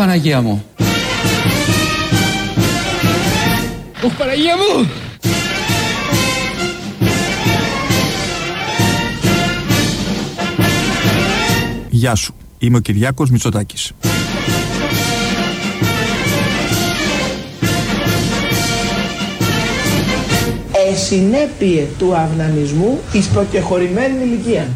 Παναγία μου. Ωχ, Παναγία μου! Γεια σου. Είμαι ο Κυριάκος Μητσοτάκης. Εσυνέπειε του αυνανισμού εις προκεχωρημένης ηλικίας.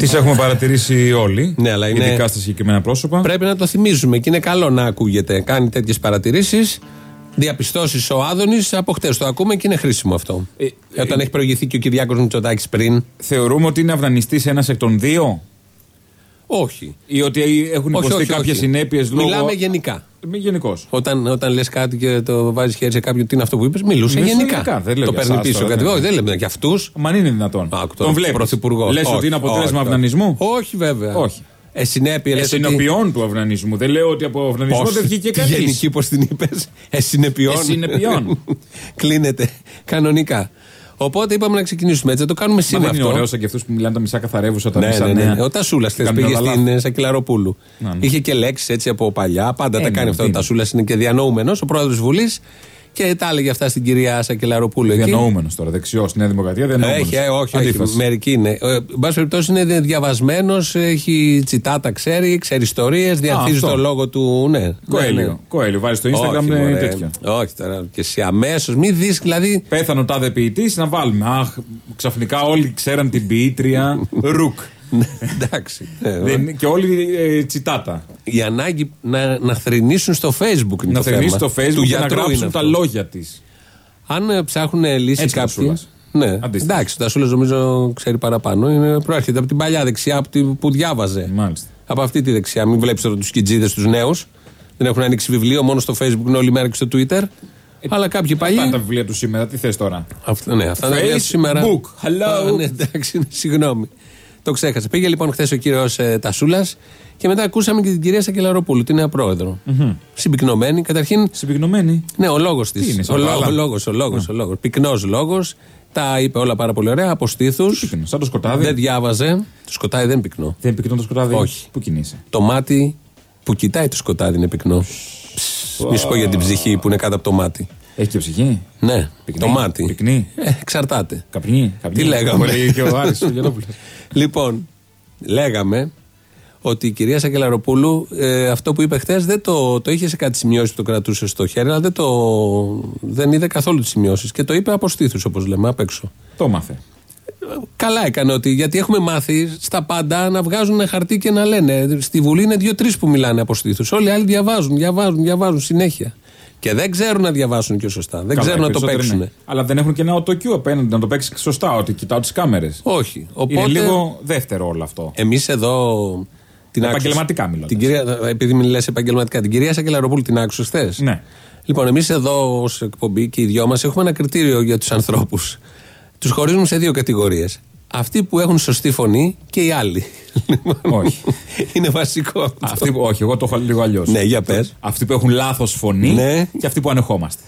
Τις έχουμε παρατηρήσει όλοι. Ναι, αλλά είναι- Ειδικά στα συγκεκριμένα πρόσωπα. Πρέπει να το θυμίζουμε και είναι καλό να ακούγεται. Κάνει τέτοιες παρατηρήσεις, διαπιστώσεις ο Άδωνης. Από χτες το ακούμε και είναι χρήσιμο αυτό. Ε, Όταν έχει προηγηθεί και ο Κυριάκος Μητσοτάκης πριν. Θεωρούμε ότι είναι αυνανιστής ένας εκ των δύο; Όχι. Ή ότι έχουν Όχι, υποστεί όχι, κάποιες όχι. συνέπειες λόγω. Μιλάμε γενικά. Γενικώς. Όταν, όταν λες κάτι και το βάζεις χέρι σε κάποιον, τι είναι αυτό που είπες, μιλούσε Μιλούσε γενικά. γενικά, δεν λέω το για παίρνει εσάς πίσω τώρα, κάτι. ναι. Όχι, δεν λέμε για αυτούς. Μα αν είναι δυνατόν. τον βλέπεις. Πρωθυπουργό. Λες Όχι, ότι είναι αποτέλεσμα όχι, αυνανισμού; Όχι, βέβαια. Όχι. Ε, συνέπεια, λες ότι- Εσυνοποιών του αυνανισμού. Δεν λέω ότι από αυνανισμό Πώς, δεν βγήκε τη κανείς. Γενική, πώς την είπες; Εσυνεπιών. Εσυνεπιών. Κλείνεται κανονικά. Οπότε είπαμε να ξεκινήσουμε έτσι. Θα το κάνουμε Μα σήμερα δεν είναι αυτό. ωραίος σαν και αυτού που μιλάνε τα μισά καθαρεύουσα, τα Ναι, μισά ναι, ναι. νέα. Ο Τασούλας χθες Κάνουν πήγε τα λάθη. στην ε, Σακελαροπούλου. Να, ναι. Είχε και λέξεις έτσι από παλιά. Πάντα Ε, τα ναι, κάνει αυτό. Ο είναι. Τασούλας είναι και διανοούμενος, ο πρόεδρος της Βουλής. Και τα έλεγε αυτά στην κυρία Σακελαροπούλου. εκεί. Διανοούμενος τώρα. Δεξιός στη Νέα Δημοκρατία. Διανοούμενος. Έχει, ε, όχι, όχι. Αντίφασης. Μερικοί είναι. Ε, Εν πάση περιπτώσει είναι διαβασμένος, έχει τσιτάτα, ξέρει, ξέρει ιστορίες, διαθίζεις αυτό. το λόγο του. Ναι, ναι, ναι. Κοέλιο. Κοέλιο. Βάζει στο Instagram όχι, ε, μωρέ. τέτοια. όχι τώρα. Και εσύ αμέσως. Μην δεις, δηλαδή. Πέθανε ο τάδε ποιητής να βάλουμε. Αχ, ξαφνικά όλοι ξέραν την ποιήτρια Ρουκ. Ναι, εντάξει. Ε, Δεν- και όλοι ε, τσιτάτα. Η ανάγκη να, να θρυνήσουν στο facebook είναι Να το θέμα. θερνήσει στο Του facebook και να γιατρού είναι γράψουν τα αυτό. λόγια της. Αν ε, ψάχνουν λύση Έτσι κάποιοι. Τασούλας. Ναι, Αντίστοιχα. εντάξει, ο Τασούλας νομίζω ξέρει παραπάνω. Είναι, προέρχεται από την παλιά δεξιά από τη- που διάβαζε. Μάλιστα. Από αυτή τη δεξιά. Μην βλέπεις τώρα τους κιτζίδες τους νέους. Δεν έχουν ανοίξει βιβλίο, μόνο στο facebook είναι όλη μέρα και στο twitter. Αλλά κάποιοι παλιοί. Αυτά είναι τα βιβλία του σήμερα, τι θες τώρα; Αυτό, ναι, αυτά είναι τα βιβλία του σήμερα. Facebook. Hello. Α, ναι, εντάξει, ναι, συγγνώμη. Το ξέχασα. Πήγε λοιπόν χθες ο κύριος ε, Τασούλας και μετά ακούσαμε και την κυρία Σακελαροπούλου, την νέα πρόεδρο. Συμπυκνωμένη. Καταρχήν, Συμπυκνωμένη. ναι, ο λόγος της. είναι, Ο σαν τα λόγο, άλλα. ο λόγος, ο λόγος. Ο λόγος. Πυκνός λόγος. Τα είπε όλα πάρα πολύ ωραία. Από στήθους. πυκνός, σαν το σκοτάδι. Δεν διάβαζε. Το σκοτάδι δεν είναι πυκνό. Δεν πυκνό το σκοτάδι; Όχι. Πού κινείσαι; Το μάτι που κοιτάει το σκοτάδι είναι πυκνό. Ψ, Μη σου πω για την ψυχή που είναι κάτω από το μάτι. Έχει και ψυχή; Ναι, Πυκνή; το μάτι. Πυκνή; Ε, εξαρτάται. Καπνί. καπνί. Τι λέγαμε; Που λέει και ο Άρης ο Γερόπουλος. Λοιπόν, λέγαμε ότι η κυρία Σακελαροπούλου ε, αυτό που είπε χθες δεν το, το είχε σε κάτι σημειώσει που το κρατούσε στο χέρι, αλλά δεν, το, δεν είδε καθόλου τις σημειώσεις. Και το είπε από στήθους, όπως λέμε, απ' έξω. Το μάθε. Καλά έκανε ότι, γιατί έχουμε μάθει στα πάντα να βγάζουν χαρτί και να λένε. Στη Βουλή είναι δύο-τρεις που μιλάνε από στήθους. Όλοι οι άλλοι διαβάζουν, διαβάζουν, διαβάζουν συνέχεια. Και δεν ξέρουν να διαβάσουν και σωστά. Δεν Καλά, ξέρουν οι να το περισσότεροι παίξουν. ναι. Αλλά δεν έχουν και ένα autocue απέναντι να το παίξει σωστά, ότι κοιτάω τις κάμερες. Όχι. Οπότε, Είναι λίγο δεύτερο όλο αυτό. Εμείς εδώ. Την Επαγγελματικά άκουσες- μιλώντας. Την κυρία, επειδή μιλάει επαγγελματικά, την κυρία Σακελαροπούλου την άκουσες χθες; Ναι. Λοιπόν, εμείς εδώ ως εκπομπή και οι δυο μας έχουμε ένα κριτήριο για τους ανθρώπους. Τους χωρίζουμε σε δύο κατηγορίες. Αυτοί που έχουν σωστή φωνή και οι άλλοι. Λοιπόν, Όχι. Είναι βασικό αυτό. Αυτοί που, όχι, εγώ το έχω λίγο αλλιώς. Ναι, για πες. Αυτοί που έχουν λάθος φωνή Ναι. και αυτοί που ανεχόμαστε.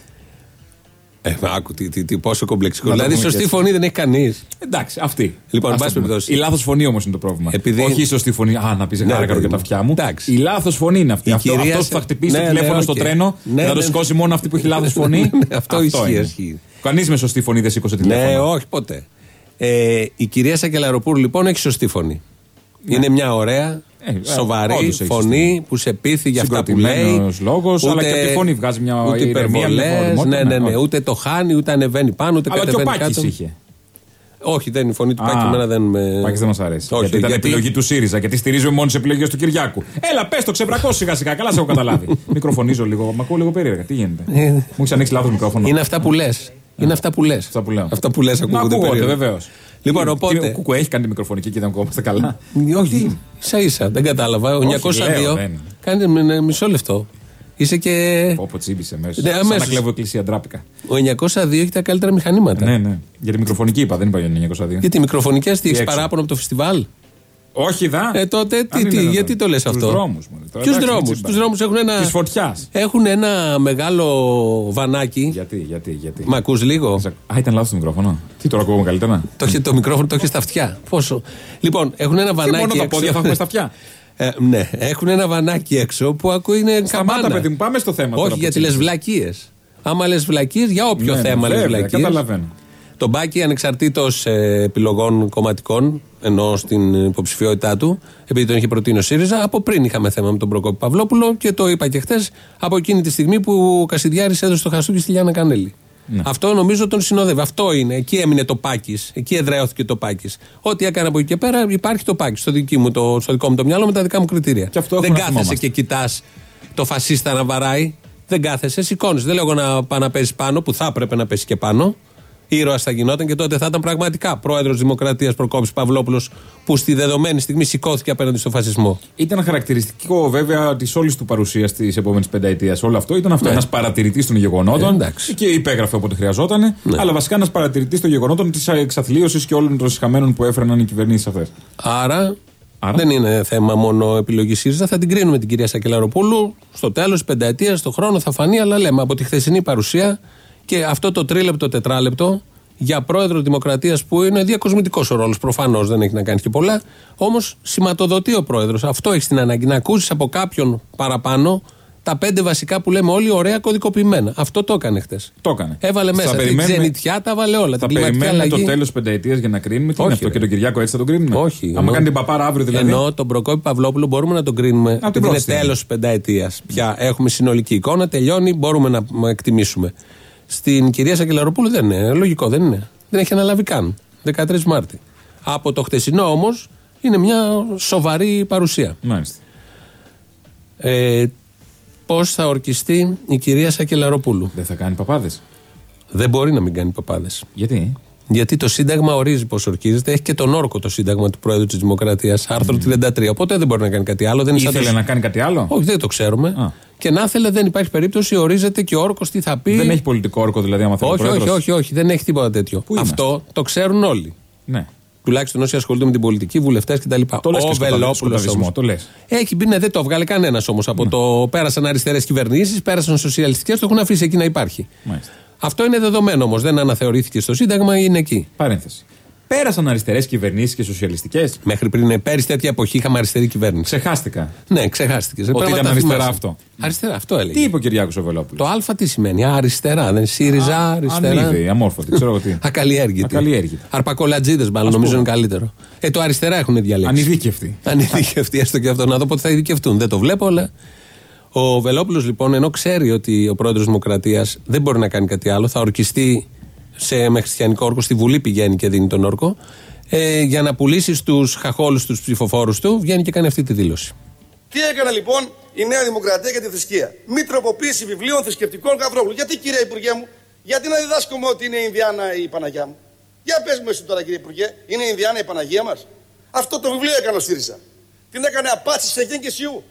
Ε, άκου τι, τι, τι, πόσο κομπλεξικό. Να το Δηλαδή, πούμε σωστή και έτσι. φωνή δεν έχει κανείς. Εντάξει, αυτή. Λοιπόν, Ας εν πάση το πούμε. περιπτώσει. Η λάθος φωνή όμως είναι το πρόβλημα. Επειδή- Όχι η σωστή φωνή. Α, να πει Ναι, χάρηκα παιδί για τα μου. αυτιά μου. Εντάξει. Η λάθος φωνή είναι αυτή. Η Αυτό κυρία αυτός σε- που θα χτυπήσει Ναι, το ναι, τηλέφωνο οκ. στο τρένο Ναι, θα το ναι. σηκώσει μόνο αυτή που έχει λάθος φωνή. Ναι, αυτό ισχύει, είναι. ισχύει. Κανείς με σωστή φωνή δεν σήκωσε Ναι, τηλέφωνο. όχι ποτέ. Ε, η κυρία Σακελαροπούρου λοιπόν έχει σωστή φωνή. Είναι μια ωραία, Ε, ε, σοβαρή όντως έχει φωνή που σε πείθει για αυτά που λέει. Συγκροτημένος λόγος, αλλά και από τη φωνή βγάζει μια ούτε ηρεμία, μια υπερβολές, ορμότητα, ναι, ναι, ναι, ναι, όχι. ούτε το χάνει, ούτε ανεβαίνει πάνω, ούτε Αλλά και ο κατεβαίνει Πάκης κάτω. είχε. Όχι, δεν είναι η φωνή του Α, Πάκη, εμένα δεν με. Πάκης δεν μας αρέσει. Όχι, γιατί ήταν γιατί- επιλογή του ΣΥΡΙΖΑ. Γιατί στηρίζουμε μόνο τι επιλογές του Κυριάκου. Έλα, πες το ξεβρακώ σιγά σιγά. Καλά σε έχω καταλάβει. Μικροφωνίζω λίγο. Μ' ακούω λίγο περίεργα. Τι γίνεται; Μου έχεις ανοίξει λάθος μικρόφωνο. Είναι αυτά που λες. Είναι αυτά που λες. Αυτά που λέω. Αυτά που λες Να ακούγονται ακούγονται, περίεργα. βεβαίως. Λοιπόν, οπότε. Ο Κουκουέ έχει κάνει τη μικροφωνική και δεν ακούμαστε καλά. Όχι, ίσα ίσα, δεν κατάλαβα. Ο Όχι, 902 λέω, δεν. κάνει με- μισό λεπτό. Είσαι και. Όπω τσίμπησε μέσα. Ναι, Σαν αμέσως. να κλέβω εκκλησία ντράπηκα. Ο 902 έχει τα καλύτερα μηχανήματα. Ναι, ναι. Για τη μικροφωνική είπα, δεν είπα για 902. Γιατί μικροφωνικές τι έχεις έξω. παράπονο από το φεστιβάλ; Όχι, δα. Ε, τότε Αν τι, είναι τι, δυνατόν. γιατί το λες Τους αυτό; δρόμους, μωρέ. Τώρα, Ποιους εντάξει, δρόμους; μην τσιμπάς. Τους δρόμους έχουν ένα. Της φωτιάς. Έχουν ένα μεγάλο βανάκι. Γιατί, γιατί, γιατί; Μ' ακούς λίγο; Α, ήταν λάθος το μικρόφωνο. Τι τώρα ακούγομαι καλύτερα; Το, έχει- το μικρόφωνο το έχει στα αυτιά. Πόσο. Λοιπόν, έχουν ένα Και βανάκι. μόνο τα έξω. πόδια θα έχουμε στα αυτιά; Ε, ναι, έχουν ένα βανάκι έξω που ακούει είναι Σταμάτα, καμπάνα. παιδί μου, πάμε στο θέμα. τώρα Όχι, που γιατί λες τσίμπησες. βλακίες. Άμα λες βλακίες, για όποιο Ναι, ναι, θέμα λες βέβαια, βλακίε. Καταλαβαίνω. Τον Μπάκη, ανεξαρτήτως επιλογών κομματικών, ενώ στην υποψηφιότητά του, επειδή τον είχε προτείνει ο ΣΥΡΙΖΑ, από πριν είχαμε θέμα με τον Προκόπη Παυλόπουλο και το είπα και χθες, από εκείνη τη στιγμή που ο Κασιδιάρης έδωσε το χαστούκι στη Λιάννα Κανέλη. Ναι. Αυτό νομίζω τον συνοδεύει. Αυτό είναι. Εκεί έμεινε το Πάκης. Εκεί εδραίωθηκε το Πάκης. Ό,τι έκανε από εκεί και πέρα υπάρχει το Πάκης. Στο, δική μου, το, στο δικό μου το μυαλό με τα δικά μου κριτήρια. Και αυτό Δεν έχουμε να κάθεσαι θυμόμαστε. και κοιτάς το φασίστα να βαράει. Δεν κάθεσαι, σηκώνεις. Δεν λέω εγώ να πάει να πέσεις πάνω, που θα έπρεπε να πέσεις και πάνω. Ήρωας θα γινόταν και τότε θα ήταν πραγματικά πρόεδρος Δημοκρατίας Προκόπης Παυλόπουλος, που στη δεδομένη στιγμή σηκώθηκε απέναντι στο φασισμό. Ήταν χαρακτηριστικό βέβαια της όλης του παρουσίας της επόμενης πενταετίας. Όλο αυτό ήταν αυτό. Ναι. Ένας παρατηρητής των γεγονότων. Ε, εντάξει. και υπέγραφε όποτε χρειαζόταν. Ναι. Αλλά βασικά ένας παρατηρητής των γεγονότων της εξαθλίωσης και όλων των συχαμένων που έφεραν οι κυβερνήσεις αυτές. Άρα, Άρα; δεν είναι θέμα μόνο επιλογής ΣΥΡΙΖΑ. Θα την κρίνουμε την κυρία Σακελαροπούλου. Στο τέλος της πενταετίας, στο χρόνο θα φανεί, αλλά λέμε από τη χθεσινή παρουσία και αυτό το τρίλεπτο, τετράλεπτο για πρόεδρο Δημοκρατίας που είναι διακοσμητικός ο ρόλος. Προφανώς δεν έχει να κάνει και πολλά. Όμως σηματοδοτεί ο πρόεδρος. Αυτό έχεις την ανάγκη. Να ακούσεις από κάποιον παραπάνω τα πέντε βασικά που λέμε όλοι ωραία κωδικοποιημένα. Αυτό το έκανε χθε. Το έκανε. Έβαλε Θα μέσα την περιμένουμε- ξενιτιά, τα βάλε όλα. Θα την κλιματική περιμένουμε το αλλαγή. τέλο πενταετίας για να κρίνουμε. Τι Όχι, είναι αυτό ρε. και τον Κυριάκο έτσι θα τον κρίνουμε; Όχι. Άμα ενώ- κάνει την παπάρα αύριο δηλαδή. Ενώ τον Προκόπη Παυλόπουλο μπορούμε να τον κρίνουμε. την επειδή είναι πρώτη στιγμή. τέλο πενταετίας. Πια έχουμε συνολική εικόνα, τελειώνει, μπορούμε να να εκτιμήσουμε. Στην κυρία Σακελαροπούλου δεν είναι. Λογικό δεν είναι. Δεν έχει αναλάβει καν. 13 Μάρτη. Από το χτεσινό όμως είναι μια σοβαρή παρουσία. Μάλιστα. Ε, Πώς θα ορκιστεί η κυρία Σακελαροπούλου; Δεν θα κάνει παπάδες. Δεν μπορεί να μην κάνει παπάδες. Γιατί; Γιατί το Σύνταγμα ορίζει πώ ορκίζεται. Έχει και τον όρκο το Σύνταγμα του Πρόεδρου της Δημοκρατίας, άρθρο 33. Οπότε δεν μπορεί να κάνει κάτι άλλο. Δεν είναι σαν Ήθελε το- να κάνει κάτι άλλο; Όχι, δεν το ξέρουμε. Α. Και να ήθελε, δεν υπάρχει περίπτωση. Ορίζεται και ο όρκος τι θα πει. Δεν έχει πολιτικό όρκο δηλαδή, άμα θέλει. ο όχι, όχι, πρόεδρος; όχι, όχι, δεν έχει τίποτα τέτοιο. Πού είμαστε; Αυτό το ξέρουν όλοι. Ναι. Τουλάχιστον όσοι ασχολούνται με την πολιτική, βουλευτές κτλ. Το λες και Ο σκοταδι- Βελόπουλο σκοταδισμό, όμως. το λες. Έχει μπει, ναι, δεν το έβγαλε κανένας όμως. Από το πέρασαν αριστερές κυβερνήσεις, πέρασαν σοσιαλιστικές, το έχουν αφήσει εκεί να υπάρχει. Μάλιστα. Αυτό είναι δεδομένο όμως. Δεν αναθεωρήθηκε στο Σύνταγμα, είναι εκεί. Παρένθεση. Πέρασαν αριστερές κυβερνήσεις και σοσιαλιστικές; Μέχρι πριν πέρυσι τέτοια εποχή είχαμε αριστερή κυβέρνηση. Ξεχάστηκα. Ναι, ξεχάστηκες. Ότι ήταν αριστερά αυτό. Αριστερά, αυτό έλεγε. Τι είπε ο Κυριάκος ο Βελόπουλο. Το Α τι σημαίνει, Α, αριστερά. Δεν ΣΥΡΙΖΑ, αριστερά. Ανίδη, αμόρφωτη, ξέρω εγώ τι. Ακαλλιέργητη. Ακαλλιέργητη. Αρπακολατζίδες, μάλλον Ας νομίζω πούμε. είναι καλύτερο. Ε, το αριστερά έχουν διαλέξει. Ανειδίκευτη. Ανειδίκευτοι, έστω και αυτό. Να δω πότε θα ειδικευτούν. Δεν το βλέπω, αλλά. Ο Βελόπουλος λοιπόν, ενώ ξέρει ότι ο πρόεδρος Δημοκρατίας δεν μπορεί να κάνει κάτι άλλο, θα ορκιστεί σε, με χριστιανικό όρκο, στη Βουλή πηγαίνει και δίνει τον όρκο, ε, για να πουλήσει στους χαχόλους τους ψηφοφόρους του, βγαίνει και κάνει αυτή τη δήλωση. Τι έκανε λοιπόν η Νέα Δημοκρατία για τη θρησκεία. Μη τροποποίηση βιβλίων θρησκευτικών καθρόγλου. Γιατί κύριε Υπουργέ μου, γιατί να διδάσκουμε ότι είναι η Ινδιάνα η Παναγιά μου; Για πες μου εσύ τώρα κύριε Υπουργέ, είναι η Ινδιάνα η Παναγία μας; Αυτό το βιβλίο έκανε ο ΣΥΡΙΖΑ. Την έκανε απάτη σε γέν και σιού.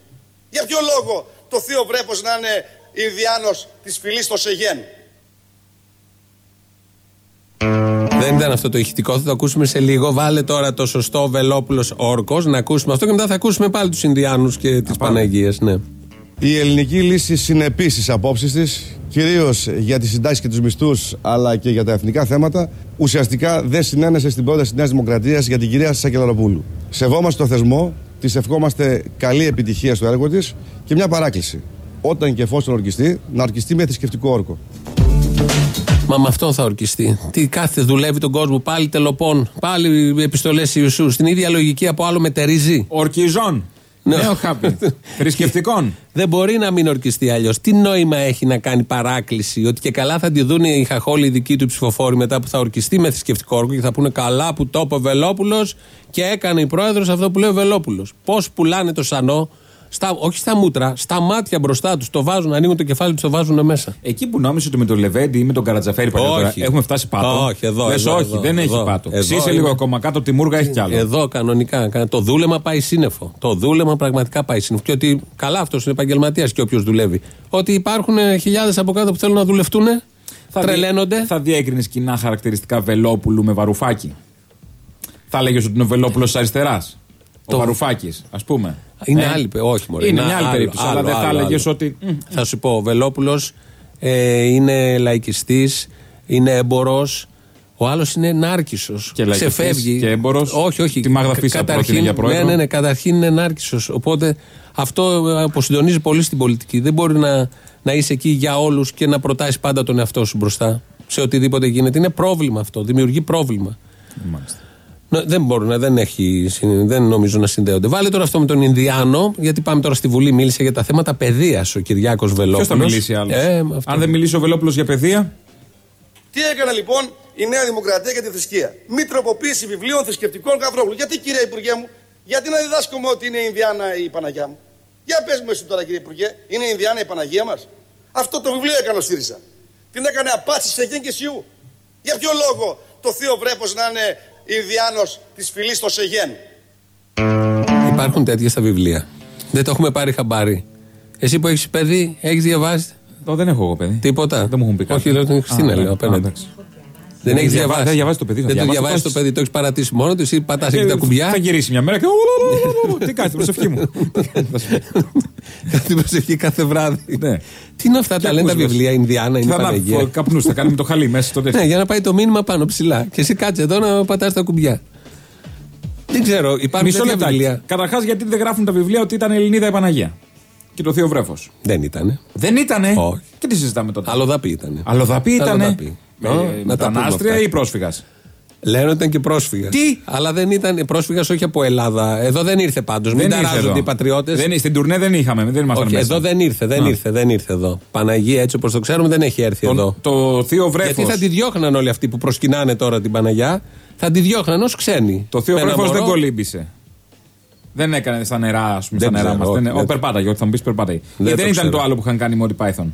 Για ποιο λόγο το θείο βρέπος να είναι Ινδιάνος της φυλής στο Σεγέν. Δεν ήταν αυτό το ηχητικό, θα το ακούσουμε σε λίγο. Βάλε τώρα το σωστό Βελόπουλος όρκος να ακούσουμε αυτό και μετά θα ακούσουμε πάλι τους Ινδιάνους και τις Παναγίες. Ναι. Η ελληνική λύση συνεπείς στις απόψεις της, κυρίως για τι συντάξει και τους μισθούς, αλλά και για τα εθνικά θέματα, ουσιαστικά δεν συνένεσε στην πρόταση της Νέας Δημοκρατίας για την κυρία Σακελαροπούλου. Σεβόμαστε το θεσμό, της ευχόμαστε καλή επιτυχία στο έργο της και μια παράκληση. Όταν και εφόσον ορκιστεί, να ορκιστεί με θρησκευτικό όρκο. Μα με αυτόν θα ορκιστεί. Τι κάθε δουλεύει τον κόσμο, πάλι τελοπών, πάλι επιστολές Ιησού. Στην ίδια λογική από άλλο μετερίζει. Ορκιζών. Ναι. Νέο χάπι. Θρησκευτικών. Δεν μπορεί να μην ορκιστεί αλλιώς. Τι νόημα έχει να κάνει παράκληση, ότι και καλά θα τη δουν οι χαχόλοι δικοί του ψηφοφόροι μετά που θα ορκιστεί με θρησκευτικό όρκο και θα πούνε καλά που το είπε ο Βελόπουλος και έκανε η πρόεδρος αυτό που λέει ο Βελόπουλος. Πώς πουλάνε το σανό, στα, όχι στα μούτρα, στα μάτια μπροστά τους. Το βάζουν, ανοίγουν το κεφάλι τους, το βάζουν μέσα. Εκεί που νόμιζε ότι με τον Λεβέντι ή με τον Καρατζαφέρη παλιότερα Όχι. έχουμε φτάσει πάτο. Όχι, εδώ, Λες, εδώ, όχι, εδώ, δεν εδώ. έχει πάτο. Εδώ Ξύσε είναι. λίγο ακόμα κάτω, από τη μούργα έχει κι άλλο. Εδώ κανονικά. κα- Το δούλεμα πάει σύννεφο. Το δούλεμα πραγματικά πάει σύννεφο. Και ότι καλά αυτός είναι επαγγελματίας και όποιος δουλεύει. Ότι υπάρχουν χιλιάδες από κάτω που θέλουν να δουλευτούν. Θα τρελαίνονται. δι- Θα διέκρινες κοινά χαρακτηριστικά Βελόπουλου με Βαρουφάκη. Θα έλεγε ότι είναι ο Βελόπουλος αριστεράς. Ο Το- Βαρουφάκης, ας πούμε. Είναι Ε, άλλη, πε- όχι μωρέ. Είναι Να, μια άλλη άλλο, περίπτωση. άλλο, αλλά δεν θα άλλο, έλεγες άλλο. ότι. μ, Θα σου πω, ο Βελόπουλος ε, είναι λαϊκιστής, είναι έμπορο. Ο άλλος είναι νάρκισος. Και λαϊκιστής Ξεφεύγει. και έμπορος. Όχι, όχι. Τη Μάγδα Φίσα Καταρχήν- πρότεινε για πρόεδρο. Ναι, ναι, ναι. Καταρχήν είναι νάρκισος. Οπότε αυτό ε, αποσυντονίζει πολύ στην πολιτική. Δεν μπορεί να, να είσαι εκεί για όλους και να προτάσεις πάντα τον εαυτό σου μπροστά σε οτιδήποτε γίνεται. Είναι πρόβλημα αυτό. Δημιουργεί πρόβλημα. Μάλιστα. Ναι, δεν μπορούν, να- δεν, έχει, συν- δεν νομίζω να συνδέονται. Βάλε τώρα αυτό με τον Ινδιάνο, γιατί πάμε τώρα στη Βουλή. Μίλησε για τα θέματα παιδείας ο Κυριάκος Βελόπουλος. Ποιος θα μιλήσει άλλος; Ε, με αυτό. Αν δεν μιλήσει ο Βελόπουλος για παιδεία, Τι έκανε λοιπόν η Νέα Δημοκρατία για τη θρησκεία; Μη τροποποίηση βιβλίων θρησκευτικών Γαβρόγλου. Γιατί κύριε Υπουργέ μου, γιατί να διδάσκουμε ότι είναι η Ινδιάνα η Παναγιά μου; Για πες μου εσύ τώρα κύριε Υπουργέ, είναι η Ινδιάνα η Παναγία μας; Αυτό το βιβλίο έκανε ο ΣΥΡΙΖΑ. Την έκανε απάτη σε γέν και σιού. Για ποιο λόγο το θείο βρέπος να είναι Ινδιάνος της φυλής στο Σεγέν. Υπάρχουν τέτοια στα βιβλία. Δεν το έχουμε πάρει χαμπάρι. Εσύ που έχεις παιδί, έχεις διαβάσει; Το δεν έχω εγώ παιδί. τίποτα. Δεν μου έχουν πει κάτι. Όχι, λέω την Χριστίνα, Α, λέω ναι. απέναντι. Α, εντάξει. Δεν έχεις διαβα- διαβάσει. δεν διαβάζει το παιδί, θα Δεν το διαβάσει, διαβάζει το το παιδί, το έχεις παρατήσει μόνο του. Εσύ πατάς εκεί Ε, τα κουμπιά; Θα γυρίσει μια μέρα και. Τι κάνεις, προσευχή μου; Την προσευχή κάθε βράδυ. Ναι. Τι είναι αυτά, Και τα λένε τα ακούς, βιβλία, Ινδιάνα, είναι Θα να Παναγία. καπνούς, θα κάνει με το χαλί μέσα στο Ναι, τέτοιο. για να πάει το μήνυμα πάνω ψηλά. Και εσύ κάτσε εδώ να πατάς τα κουμπιά. Δεν ξέρω, υπάρχουν Μισό τέτοια λεπτάκι. βιβλία. Καταρχάς, γιατί δεν γράφουν τα βιβλία ότι ήταν Ελληνίδα η Παναγία; Και το Θείο Βρέφος. Δεν ήτανε. Δεν ήτανε; Όχι. Και τι συζητάμε τότε; Αλλοδαπή ήτανε. Αλλοδαπή ήτανε; Αλλοδαπή. Ε, Ω, να τα πούμε Μετανάστρια αυτά. ή πρόσφυγας; Λένε ότι ήταν και πρόσφυγα. Τι; Αλλά δεν ήταν πρόσφυγα, όχι από Ελλάδα. Εδώ δεν ήρθε πάντως. Μην ταράζονται οι πατριώτες. Δεν, στην τουρνέ δεν είχαμε, δεν ήμασταν Όχι, μέσα. εδώ δεν ήρθε, δεν Α. ήρθε, δεν ήρθε εδώ. Παναγία, έτσι όπως το ξέρουμε, δεν έχει έρθει εδώ. Το, το Θείο Βρέφος. Γιατί θα τη διώχναν όλοι αυτοί που προσκυνάνε τώρα την Παναγιά, θα τη διώχναν ως ξένοι. Το Θείο Με ένα Βρέφος δεν μωρό. κολύμπησε. Δεν έκανε στα νερά, ας πούμε, Δεν στα νερά ξέρω, μας. όχι, Δεν... δεν- Ο Περπάταγε, ότι θα μου πεις Περπάταγε. Δεν Γιατί το δεν ήταν ξέρω. το άλλο που είχαν κάνει οι Μόντι Πάιθον.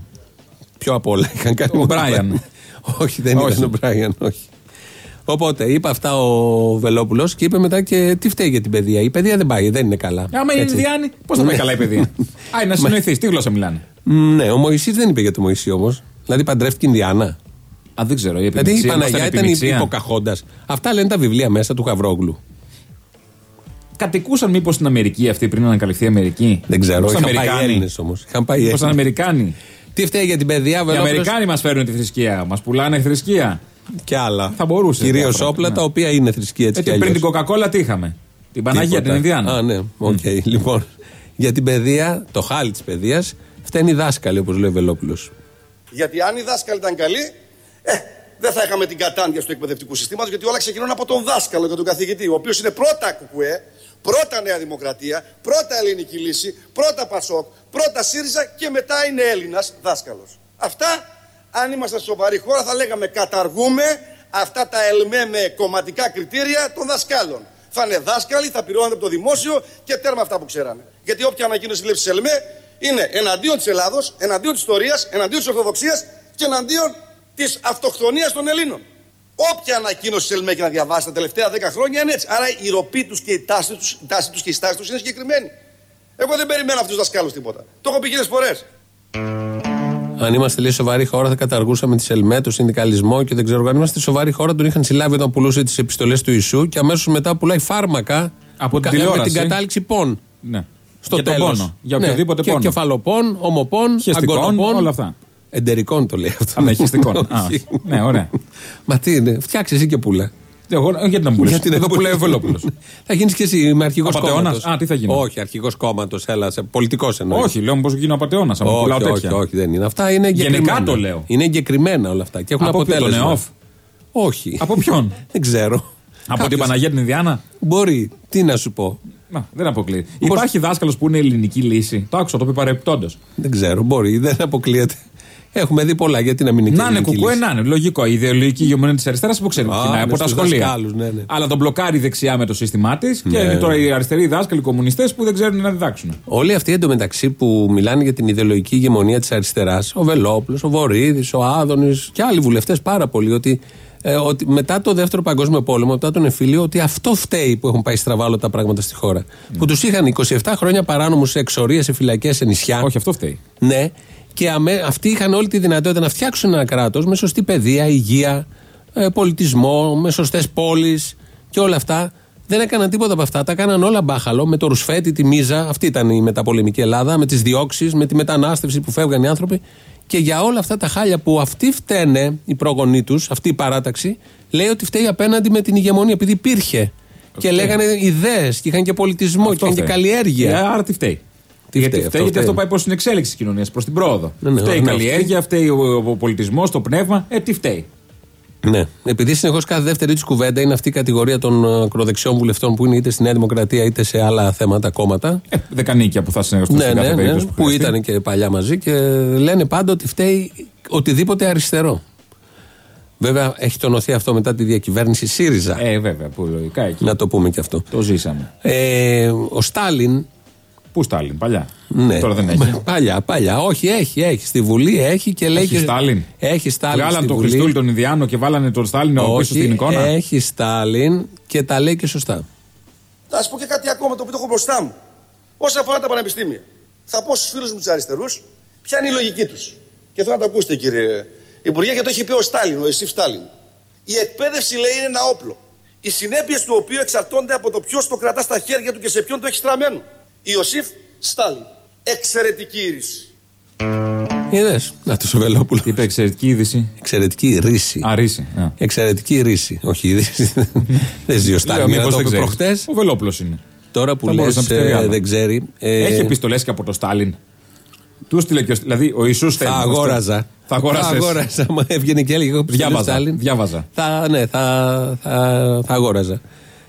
Πιο απ' όλα είχαν κάνει. Ο Μπράιαν. όχι, δεν Όχι. ήταν ο Μπράιαν, όχι. Οπότε είπε αυτά ο Βελόπουλος και είπε μετά και τι φταίει για την παιδεία. Η παιδεία δεν πάει, δεν είναι καλά. Άμα είναι Έτσι. Ινδιάνοι, πώς θα πάει Ναι. καλά η παιδεία; Α, να συνοηθείς, τι γλώσσα μιλάνε; Ναι, ο Μωυσής δεν είπε για το Μωυσή όμως. Δηλαδή παντρεύτηκε Ινδιάνα. Α, δεν ξέρω. Η Δηλαδή η επιμηξία, Παναγιά ήμασταν ήταν επιμηξία. υποκαχώντας. Αυτά λένε τα βιβλία μέσα του Χαβρόγλου. Κατοικούσαν μήπως στην Αμερική αυτή πριν ανακαλυφθεί η Αμερική; Δεν ξέρω. Μήπως Είχαν πάει Αμερικάνοι; Έλληνες όμως. Είχαν πάει Μήπως ήταν Έλληνες. Αμερικάνοι; Τι φταίει για την παιδεία, Οι Βελόπουλος; Αμερικάνοι μας φέρνουν τη θρησκεία. Μας πουλάνε θρησκεία. Και άλλα. Θα μπορούσε Κυρίως διάφορα, όπλα ναι. τα οποία είναι θρησκεία έτσι Έτσι κι πριν αλλιώς. την Coca-Cola τι είχαμε; Την Παναγία, Τίποτα. την Ινδιάνα. Α, ναι, οκ. Λοιπόν, για την παιδεία, το χάλι της παιδείας, φταίνει οι δάσκαλοι, όπως λέει ο Βελόπουλος. Γιατί αν οι δάσκαλοι ήταν καλοί, ε, δεν θα είχαμε την κατάντια του εκπαιδευτικού συστήματο, γιατί όλα ξεκινούν από τον δάσκαλο και τον καθηγητή, ο οποίος είναι πρώτα κουκουέ, πρώτα Νέα Δημοκρατία, πρώτα Ελληνική Λύση, πρώτα Πασόκ, πρώτα ΣΥΡΙΖΑ και μετά είναι Έλληνας δάσκαλος. Αυτά, αν ήμασταν σοβαρή χώρα, θα λέγαμε καταργούμε αυτά τα ελμέ με κομματικά κριτήρια των δασκάλων. Θα είναι δάσκαλοι, θα πληρώνονται από το δημόσιο και τέρμα αυτά που ξέρανε. Γιατί όποια ανακοίνωση λήψη ΕΛΜΕ είναι εναντίον της Ελλάδος, εναντίον της ιστορίας, εναντίον της Ορθοδοξίας και εναντίον της αυτοκτονίας των Ελλήνων. Όποια ανακοίνωση τη ΕΛΜΕ και να διαβάσει τα τελευταία 10 χρόνια είναι έτσι. Άρα η ροπή τους και η τάση τους η τάση τους και η στάση τους είναι συγκεκριμένη. Εγώ δεν περιμένω αυτού τους δασκάλους τίποτα. Το έχω πει χίλιε φορές. Αν είμαστε λίγο σοβαρή χώρα, θα καταργούσαμε τη ΣΕΛΜΕ, το συνδικαλισμό και δεν ξέρω. Αν είμαστε σοβαρή χώρα, τον είχαν συλλάβει όταν πουλούσε τις επιστολές του Ιησού και αμέσως μετά πουλάει φάρμακα Από την κα- με τηλεόραση. την κατάληξη πον. Ναι. Στο για τον τέλος. πόνο. Για Ναι. οποιοδήποτε και πόνο. Κεφαλοπών, ομοπών, Χεστικών, αγκονοπών. όλα αυτά. Εντερικών το λέει αυτό. Α, ναι, χεστικών. Α, Όχι. ναι, ωραία. Μα τι είναι, φτιάξε εσύ και πουλά. Εγώ, ε, γιατί να μου πουλήσει. Γιατί δεν Εδώ πουλάει ο Βελόπουλο. θα γίνεις και εσύ με αρχηγός Απατεώνας; κόμματος. Α, τι θα γίνω; Όχι, αρχηγός κόμματος, έλα, πολιτικός εννοείς. όχι, λέω πώς γίνω απαταιώνα. Αν μου πουλάω όχι, όχι, τέτοια. όχι, δεν είναι. Αυτά είναι Γενικά εγκεκριμένα. το λέω. Είναι εγκεκριμένα όλα αυτά και έχουν Από ποιο, τον αποτέλεσμα. ΕΟΦ; Όχι. Από ποιον; δεν ξέρω. Από Κάποιος- την Παναγία την Ινδιάνα; Μπορεί. Τι να σου πω. Μα, δεν αποκλείει. Υπάρχει δάσκαλος που είναι ελληνική λύση. Το άκουσα, το πει παρεπτόντω. Δεν ξέρω. Μπορεί. Δεν αποκλείεται. Έχουμε δει πολλά. Γιατί να μην είναι και Να είναι ελληνική κουκουέ, λύση. να είναι. Λογικό. Η ιδεολογική ηγεμονία της αριστεράς που ξέρει Α, ξεκινάει ναι, από τα στους σχολεία. δασκάλους, ναι, ναι. Αλλά τον μπλοκάρει δεξιά με το σύστημά της και Ναι. είναι τώρα οι αριστεροί δάσκαλοι, οι κομμουνιστές που δεν ξέρουν να διδάξουν. Όλοι αυτοί εντωμεταξύ που μιλάνε για την ιδεολογική ηγεμονία της αριστεράς, ο Βελόπουλος, ο Βορύδης, ο Άδωνης και άλλοι βουλευτές πάρα πολύ, ότι, ε, ότι μετά το δεύτερο παγκόσμιο πόλεμο, μετά τον εμφύλιο, ότι αυτό φταίει που έχουν πάει στραβά όλα τα πράγματα στη χώρα. Που τους είχαν 27 χρόνια παράνομους σε εξορίες, σε φυλακές, σε νησιά. Όχι, αυτό φταίει. Ναι, και αμέ, αυτοί είχαν όλη τη δυνατότητα να φτιάξουν ένα κράτος με σωστή παιδεία, υγεία, ε, πολιτισμό, με σωστές πόλεις και όλα αυτά. Δεν έκαναν τίποτα από αυτά. Τα έκαναν όλα μπάχαλο με το ρουσφέτη, τη μίζα. Αυτή ήταν η μεταπολεμική Ελλάδα, με τις διώξεις, με τη μετανάστευση που φεύγαν οι άνθρωποι. Και για όλα αυτά τα χάλια που αυτοί φταίνε, οι πρόγονοί τους, αυτή η παράταξη, λέει ότι φταίει απέναντι με την ηγεμονία, επειδή υπήρχε. Και λέγανε ιδέες και είχαν και πολιτισμό και είχαν και καλλιέργεια. Ε, άρα τι φταίει. Τι γιατί φταίει, φταίει, γιατί αυτό πάει προς την εξέλιξη της κοινωνίας, προς την πρόοδο. Ναι, ναι, φταίει η ναι, καλλιέργεια, φταίει ο, ο πολιτισμός, το πνεύμα. Ε, τι φταίει. Ναι. Επειδή συνεχώς κάθε δεύτερη της κουβέντα είναι αυτή η κατηγορία των ε, ακροδεξιών βουλευτών που είναι είτε στη Νέα Δημοκρατία είτε σε άλλα θέματα κόμματα. Ε, δεκανίκια που θα συνεργαστούν Ναι, σε κάθε ναι, ναι, περίπτωση που χρειαστεί. ήταν και παλιά μαζί και λένε πάντα ότι φταίει οτιδήποτε αριστερό. Βέβαια έχει τονωθεί αυτό μετά τη διακυβέρνηση ΣΥΡΙΖΑ. Ε, βέβαια, που λογικά εκεί. Να το πούμε και αυτό. Το ζήσαμε. Ε, ο Στάλιν. Πού Στάλιν, παλιά. Ναι. Τώρα δεν έχει. Παλιά, παλιά. Όχι, έχει, έχει. Στη Βουλή έχει και λέει. Έχει και- Στάλιν. Έχει Στάλιν. Βγάλαν στη τον Βουλή. Χριστούλη τον Ινδιάνο και βάλανε τον Στάλιν ο πίσω στην εικόνα. έχει Στάλιν και τα λέει και σωστά. Θα σα πω και κάτι ακόμα το οποίο το έχω μπροστά μου. Όσον αφορά τα πανεπιστήμια, θα πω στους φίλους μου τους αριστερούς ποια είναι η λογική τους. Και θέλω να το ακούσετε, κύριε Υπουργέ, γιατί το έχει πει ο Στάλιν, ο Εσήφ Στάλιν. Η εκπαίδευση, λέει, είναι ένα όπλο. Οι συνέπειες του οποίου εξαρτώνται από το ποιος το κρατά στα χέρια του και σε ποιον το έχει στραμμένο. Ιωσήφ Στάλιν. Εξαιρετική είδηση. Είδες; Να το Σοβελόπουλο. Είπε εξαιρετική είδηση. Εξαιρετική ρίση. Αρίση. Εξαιρετική ρίση. Όχι είδηση. δεν ζεις ο Στάλιν. Λέω, να μήπως το δεν είπε ξέρεις. προχτές. Ο Βελόπουλος είναι. Τώρα που Θα λες, μπορούσε να πιστεύει άλλο. δεν ξέρει. ε, Έχει επιστολές και από τον Στάλιν. Του στείλε και ο Δηλαδή, ο Ιησούς Θα θέλει. αγόραζα. Θα αγόρασες. Θα αγόραζα. Μα έβγαινε και έλεγε εγώ που Διάβαζα, στείλε Στάλιν. διάβαζα. Θα, ναι, θα, θα, θα αγόραζα.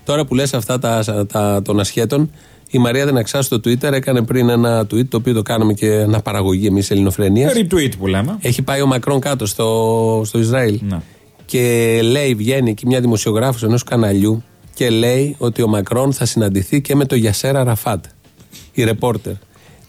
Τώρα που λες αυτά τα, τα, των ασχέτων, η Μαρία Δεναξά στο Twitter έκανε πριν ένα tweet το οποίο το κάναμε και αναπαραγωγή εμείς Ελληνοφρενίας. Retweet που λέμε. Έχει πάει ο Μακρόν κάτω στο, στο Ισραήλ. Ναι. Και λέει, βγαίνει εκεί μια δημοσιογράφος ενός καναλιού και λέει ότι ο Μακρόν θα συναντηθεί και με το Γιασέρα Ραφάτ, η ρεπόρτερ.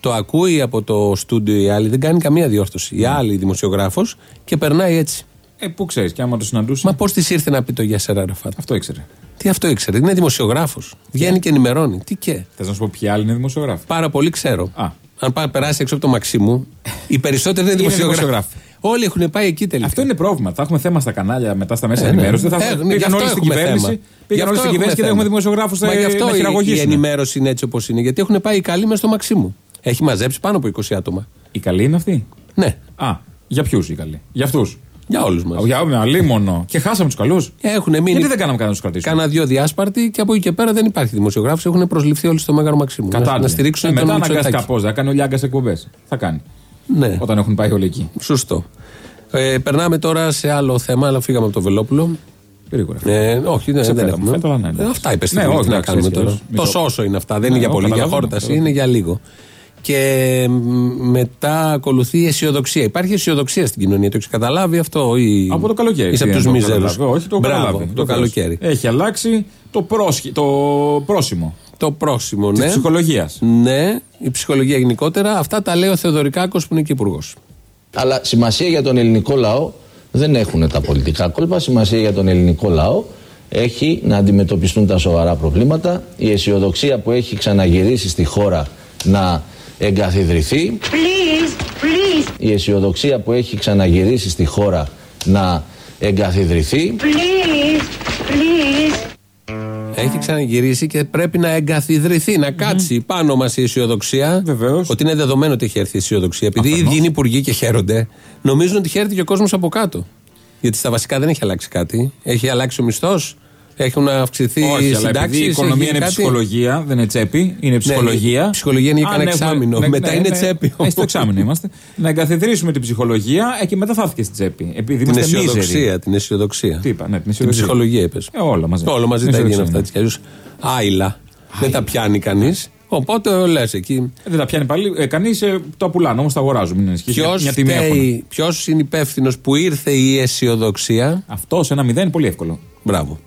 Το ακούει από το στούντιο η άλλη, δεν κάνει καμία διόρθωση. Η άλλη δημοσιογράφος και περνάει έτσι. Ε, πού ξέρεις, και άμα το συναντούσε. Μα πώς της ήρθε να πει το Γιασέρα Ραφάτ. Αυτό ήξερε. Τι αυτό ήξερε, είναι δημοσιογράφος. Βγαίνει και ενημερώνει. Τι και; Θες να σου πω ποιοι άλλοι είναι δημοσιογράφοι; Πάρα πολύ ξέρω. Α. Αν πάει, περάσει έξω από το Μαξίμου, οι περισσότεροι είναι Είναι δημοσιογράφοι. δημοσιογράφοι. Όλοι έχουν πάει εκεί τελικά. Αυτό είναι πρόβλημα. Θα έχουμε θέμα στα κανάλια μετά στα μέσα Ε, ναι. ενημέρωση. Δεν θα Ε, ναι, γι' πήγαν αυτό όλοι στην έχουμε κυβέρνηση. θέμα. Γι' Πήγαν όλοι αυτό στην κυβέρνηση και δεν θέμα. έχουμε δημοσιογράφους Μα γι' αυτό να η, η χειραγωγήσουν. ενημέρωση είναι έτσι όπως είναι. Γιατί έχουν πάει οι καλοί μέσα στο Μαξίμου. Έχει μαζέψει πάνω από 20 άτομα. Οι καλοί είναι αυτοί; Ναι, Α, για ποιους οι καλοί; Για αυτούς. Για όλους μας. Για με αλίμονο. Και χάσαμε τους καλούς. Έχουν μείνει. Γιατί δεν κάναμε κανένα να τους κρατήσουμε. Κάνα δύο διάσπαρτοι και από εκεί και πέρα δεν υπάρχει δημοσιογράφος. Έχουν προσληφθεί όλοι στο Μέγαρο Μαξίμου. Να, Κατάλαβε. να στηρίξουν ε, τον μετά Μητσοτάκη. αναγκαστικά πώς. Θα κάνει ο Λιάγκας εκπομπές. Θα κάνει. Ναι, Όταν έχουν πάει όλοι εκεί. σωστό. Ε, περνάμε τώρα σε άλλο θέμα, αλλά φύγαμε από το Βελόπουλο. Γρήγορα. Ε, όχι, ναι, δεν πέρα μου έχουμε. φαίνεται, αλλά ναι, ναι. Ε, αυτά είπε στην Ναι, αρχή, όχι, τι να εντάξει, κάνουμε έτσι τώρα. κι αλλιώς. Τόσο όσο είναι αυτά. Δεν Ναι, είναι για εγώ πολύ, για καταλαβαίνω, χόρταση, καταλαβαίνω. είναι για λίγο. Και μ, μετά ακολουθεί η αισιοδοξία. Υπάρχει αισιοδοξία στην κοινωνία, το έχεις καταλάβει αυτό. Ή... Από το καλοκαίρι. Είσαι τι από είναι τους το μιζέρους; καταλάβει. Όχι, το έχω Μπράβο, καταλάβει. το Βεβαίως. καλοκαίρι. Έχει αλλάξει το, πρόσχη, το πρόσημο Το πρόσημο, της ναι. ψυχολογίας. Ναι, η ψυχολογία γενικότερα. Αυτά τα λέει ο Θεοδωρικάκος που είναι και υπουργός. Αλλά σημασία για τον ελληνικό λαό δεν έχουν τα πολιτικά κόλπα. Σημασία για τον ελληνικό λαό έχει να αντιμετωπιστούν τα σοβαρά προβλήματα. Η αισιοδοξία που έχει ξαναγυρίσει στη χώρα να εγκαθιδρυθεί. Please, please, Η αισιοδοξία που έχει ξαναγυρίσει στη χώρα να εγκαθιδρυθεί. please, please. Έχει ξαναγυρίσει και πρέπει να εγκαθιδρυθεί, να κάτσει πάνω μας η αισιοδοξία. Βεβαίως. Ότι είναι δεδομένο ότι έχει έρθει η αισιοδοξία. Επειδή οι ίδιοι είναι υπουργοί και χαίρονται, νομίζουν ότι χαίρεται και ο κόσμος από κάτω. Γιατί στα βασικά δεν έχει αλλάξει κάτι. Έχει αλλάξει ο μισθός, έχουν αυξηθεί οι Όχι, αλλά επειδή συντάξεις. η οικονομία είναι ψυχολογία, δεν είναι τσέπη, είναι ψυχολογία. η ψυχολογία είναι για Αν κανένα έχουμε- εξάμηνο. ναι, Μετά ναι, είναι ναι. τσέπη. Ε, στο εξάμεινο είμαστε. να εγκαθιδρύσουμε την ψυχολογία ε, και μετά θα έρθει στην τσέπη. Επειδή Την είμαστε μίζεροι. αισιοδοξία. Την αισιοδοξία. Τι είπα, ναι, την Την αισιοδοξία. ψυχολογία είπες. Ε, όλα μαζί. Όλα μαζί Την τα γίνει αισιοδοξία, αυτά. Έτσι κι αλλιώς. Άειλα. Δεν τα πιάνει κανείς. Οπότε λες εκεί. Ε, Δεν τα πιάνει πάλι. Ε, Κανείς ε, το πουλάνε, όμως τα αγοράζουν. Μην ανησυχείς, Ποιος μια τιμή έχουν. ποιος είναι υπεύθυνος που ήρθε η αισιοδοξία; Αυτό σε ένα μηδέν είναι πολύ εύκολο. Μπράβο.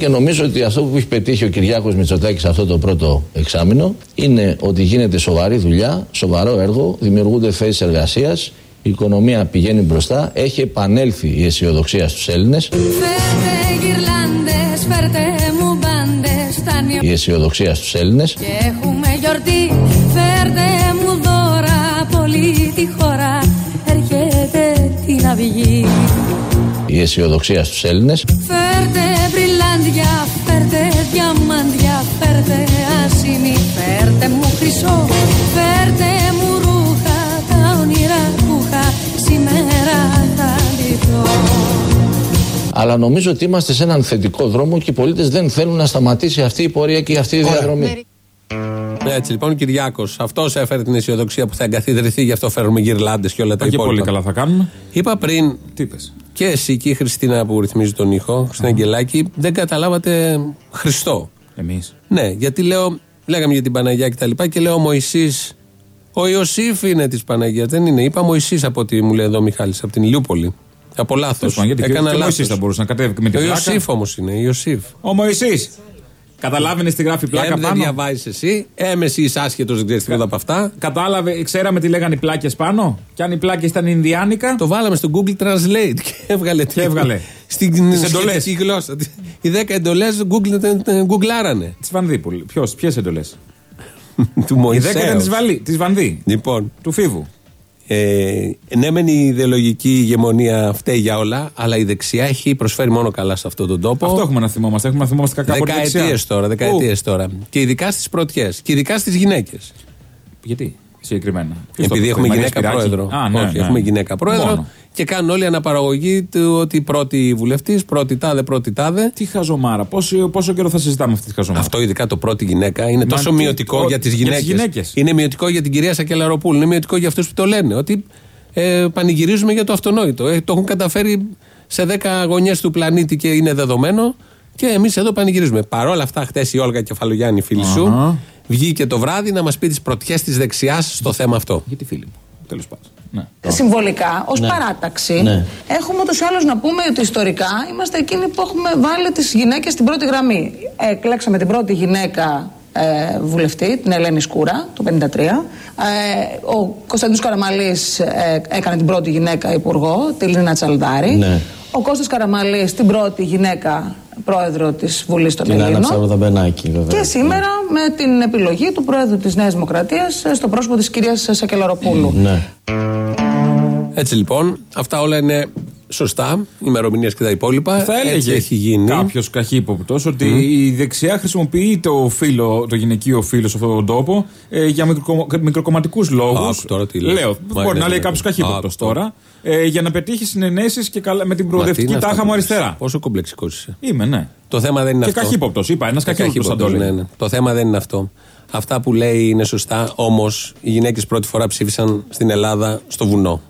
Και νομίζω ότι αυτό που έχει πετύχει ο Κυριάκος Μητσοτάκης αυτό το πρώτο εξάμεινο είναι ότι γίνεται σοβαρή δουλειά, σοβαρό έργο, δημιουργούνται θέσεις εργασίας, η οικονομία πηγαίνει μπροστά, έχει επανέλθει η αισιοδοξία στους Έλληνες, Φέρτε γυρλάντες, φέρτε μου μπάντες Φτάνει η αισιοδοξία στους Έλληνες, και έχουμε γιορτή. Φέρτε μου δώρα πολύ τη χώρα. Έρχεται την αυγή. Η αισιοδοξία στους Έλληνες, Φέρτε διαμάντια φέρτε, διαμάντια φέρτε Ασήμι φέρτε μου χρυσό, φέρτε μου ρούχα Τα όνειρα που είχα σήμερα θα ντυθώ αλλά νομίζω ότι είμαστε σε έναν θετικό δρόμο και οι πολίτες δεν θέλουν να σταματήσει αυτή η πορεία και αυτή η διαδρομή. Έτσι λοιπόν, Κυριάκος, αυτός έφερε την αισιοδοξία που θα εγκαθιδρυθεί, γι' αυτό φέρουμε γυρλάντες και όλα τα Και υπόλοιπα. πολύ καλά θα κάνουμε. Είπα πριν Τι είπες; και εσύ και η Χριστίνα που ρυθμίζει τον ήχο, Χριστίνα Αγγελάκη, δεν καταλάβατε Χριστό. Εμείς. Ναι, γιατί λέω, λέγαμε για την Παναγία και τα λοιπά και λέω ο Μωυσής, ο Ιωσήφ είναι της Παναγίας. Δεν είναι. Είπα Μωυσής από ό,τι μου λέει εδώ ο Μιχάλης, από την Ηλιούπολη. Από λάθος. Τέλος πάντων, γιατί και- Έκανα και ο λάθος. Μωυσής θα μπορούσε να κατέβει με τη Ο πλάκα. Ιωσήφ όμως είναι. Ιωσήφ. Ο Μωυσής. Καταλάβαινε τι γράφει πλάκα Εμ δεν πάνω; διαβάζεις εσύ. Εμ εσύ είσαι άσχετος, δεν ξέρεις τίποτα από αυτά. Κατάλαβε, ξέραμε τι λέγανε οι πλάκες πάνω; Και αν οι πλάκες ήταν Ινδιάνικα; Το βάλαμε στο Google Translate και έβγαλε. Και έβγαλε. Στην Τις εντολές. σχετική γλώσσα. Οι 10 εντολές γκουγκλάρανε. Της Βανδίπουλ. Ποιος, ποιες εντολές; Του Η Μωυσέως. 10 ήταν της Βαλή, της Βανδί. Λοιπόν, Του Φίβου. Ε, ναι, μεν η ιδεολογική ηγεμονία φταίει για όλα, αλλά η δεξιά έχει προσφέρει μόνο καλά σε αυτόν τον τόπο. Αυτό έχουμε να θυμόμαστε. Έχουμε να θυμόμαστε κακά από τη Δεκαετίες δεξιά. τώρα, δεκαετίες Πού; τώρα. Και ειδικά στις πρωτιές. Και ειδικά στις γυναίκες. Γιατί συγκεκριμένα. Ποιος το Επειδή είπε, έχουμε η Μαρία γυναίκα Σπυράκη; πρόεδρο. Α, ναι, Όχι, ναι. έχουμε γυναίκα πρόεδρο. Μόνο. Και κάνουν όλη αναπαραγωγή του ότι πρώτη βουλευτής, πρώτη τάδε, πρώτη τάδε. Τι χαζομάρα. Πόσο, πόσο καιρό θα συζητάμε αυτή τη χαζομάρα; Αυτό ειδικά το πρώτη γυναίκα είναι Μα τόσο τι- μειωτικό ο- για τις για τις γυναίκες. γυναίκες. Είναι μειωτικό για την κυρία Σακελαροπούλου. Είναι μειωτικό για αυτούς που το λένε. Ότι ε, πανηγυρίζουμε για το αυτονόητο. Ε, το έχουν καταφέρει σε 10 γωνιές του πλανήτη και είναι δεδομένο. Και εμείς εδώ πανηγυρίζουμε. Παρ' όλα αυτά, χτες η Όλγα Κεφαλογιάννη, φίλη σου, Αχα. βγήκε το βράδυ να μας πει τις πρωτιές της δεξιάς στο θέμα αυτό. Γιατί φίλοι μου. Τέλος πάντων. Ναι. Συμβολικά, ως παράταξη, Ναι. έχουμε ούτως ή άλλως να πούμε ότι ιστορικά είμαστε εκείνοι που έχουμε βάλει τις γυναίκες στην πρώτη γραμμή. Εκλέξαμε την πρώτη γυναίκα ε, βουλευτή, την Ελένη Σκούρα, το 1953. Ε, ο Κωνσταντίνος Καραμαλής ε, έκανε την πρώτη γυναίκα υπουργό, τη Λίνα Τσαλδάρη. Ναι. Ο Κώστας Καραμαλής την πρώτη γυναίκα πρόεδρο της Βουλής των Την Άννα Ελλήνων. Ψαροδαμπενάκη, βέβαια. Και σήμερα με την επιλογή του πρόεδρου της Νέας Δημοκρατίας ε, στο πρόσωπο της κυρίας Σακελαροπούλου. Ναι. Έτσι λοιπόν, αυτά όλα είναι σωστά, ημερομηνίες και τα υπόλοιπα. Θα Έτσι έλεγε έχει γίνει. κάποιος καχύποπτος ότι η δεξιά χρησιμοποιεί το, φύλλο, το γυναικείο φύλλο σε αυτόν τον τόπο ε, για μικροκομ, μικροκομματικούς λόγους. Άκου τώρα τι λες. Λέω, Μα μπορεί είναι να λέει δυνατόν. κάποιος καχύποπτος Άκου τώρα. Ε, για να πετύχει συνενέσεις και καλά, με την Μα τι προοδευτική είναι αυτά τάχα που μου λες. αριστερά. Πόσο κομπλεξικός είσαι. Είμαι, ναι. Το θέμα δεν είναι Και αυτό. καχύποπτος, είπα. Ένας Και καχύποπτος θα το καχύποπτος, λέει. ναι, ναι. Το θέμα δεν είναι αυτό. Αυτά που λέει είναι σωστά, όμως οι γυναίκες πρώτη φορά ψήφισαν στην Ελλάδα στο βουνό.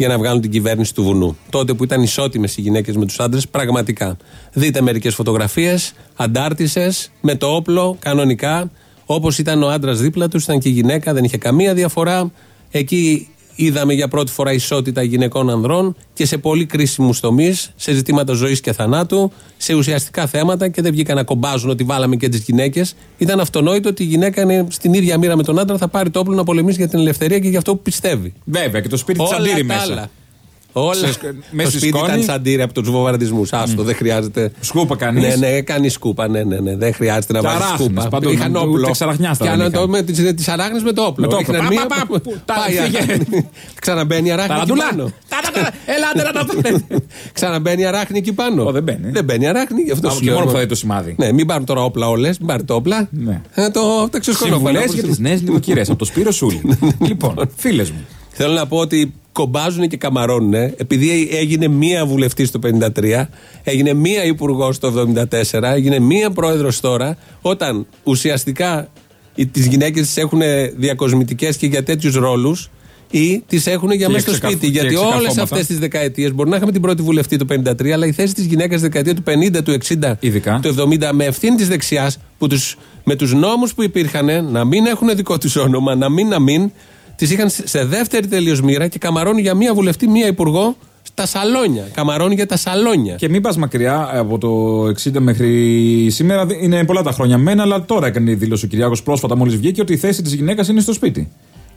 Για να βγάλουν την κυβέρνηση του βουνού. Τότε που ήταν ισότιμες οι γυναίκες με τους άντρες, πραγματικά. Δείτε μερικές φωτογραφίες, αντάρτισε, με το όπλο, κανονικά. Όπως ήταν ο άντρας δίπλα του, ήταν και η γυναίκα, δεν είχε καμία διαφορά. Εκεί είδαμε για πρώτη φορά ισότητα γυναικών ανδρών και σε πολύ κρίσιμους τομείς, σε ζητήματα ζωής και θανάτου, σε ουσιαστικά θέματα και δεν βγήκαν να κομπάζουν ότι βάλαμε και τις γυναίκες. Ήταν αυτονόητο ότι η γυναίκα είναι στην ίδια μοίρα με τον άντρα, θα πάρει το όπλο να πολεμήσει για την ελευθερία και για αυτό που πιστεύει. Βέβαια και το σπίτι της Όλα Αντίρη τα μέσα. άλλα. Όλα. Σε σκ- μέσα το στη σπίτι σκόνη. ήταν σαν τύρι από τους βομβαρδισμούς. Άστο, δεν χρειάζεται. Σκούπα κανείς. Ναι, ναι, κάνει σκούπα. Ναι, ναι, ναι. Δεν χρειάζεται να Και βάλεις αράχνες, σκούπα. παντού, Είχαν ούτε όπλο. ξαραχνιάστα Και δεν αν το είχαν. με τις, τις αράχνες με το όπλο. Με το όπλο. Ρίχναν Πα, μία, πα, πα, που- τα- πάει η φύγε. αράχνη. Ξαναμπαίνει η αράχνη εκεί Ταραντούλα. πάνω. Τα, τα, τα, Ελάτε να τα πάρετε. Ξαναμπαίνει η αράχνη εκεί πάνω. Ω, δεν μπαίνει. Δεν μπαίνει η αράχνη. Γι' αυτό Α, σου και λέω μόνο που εγώ. θα δει το σημάδι. Ναι, μην πάρουν τώρα όπλα όλες. Μην πάρετε όπλα. Ναι. Ε, το, τα ξεσκονώ. Συμβουλές για τις νέες νοικοκυρές από το Σπύρο Σούλη. λοιπόν, φίλες μου. Θέλω να πω ότι κομπάζουν και καμαρώνουν. Επειδή έγινε μία βουλευτής το 53, έγινε μία υπουργός το 74, έγινε μία πρόεδρος τώρα, όταν ουσιαστικά τις γυναίκες τις έχουν διακοσμητικές και για τέτοιους ρόλους ή τις έχουν για Και μέσα στο ξεκαφ- σπίτι. και Γιατί όλες ξεκαφώματα. αυτές τις δεκαετίες μπορεί να είχαμε την πρώτη βουλευτή το 53, αλλά η θέση της γυναίκας στη δεκαετία του 50, του 60, Ειδικά. του 70, με ευθύνη της δεξιάς, που τους, με τους νόμους που υπήρχαν, να μην έχουν δικό τους όνομα, να μην, να μην, τις είχαν σε δεύτερη τελείως μοίρα και καμαρώνουν για μία βουλευτή, μία υπουργό στα σαλόνια. Καμαρώνουν για τα σαλόνια. Και μην πας μακριά από το 60 μέχρι σήμερα. δε- Είναι πολλά τα χρόνια μένα, αλλά τώρα έκανε η δήλωση ο Κυριάκος πρόσφατα μόλις βγήκε ότι η θέση της γυναίκας είναι στο σπίτι.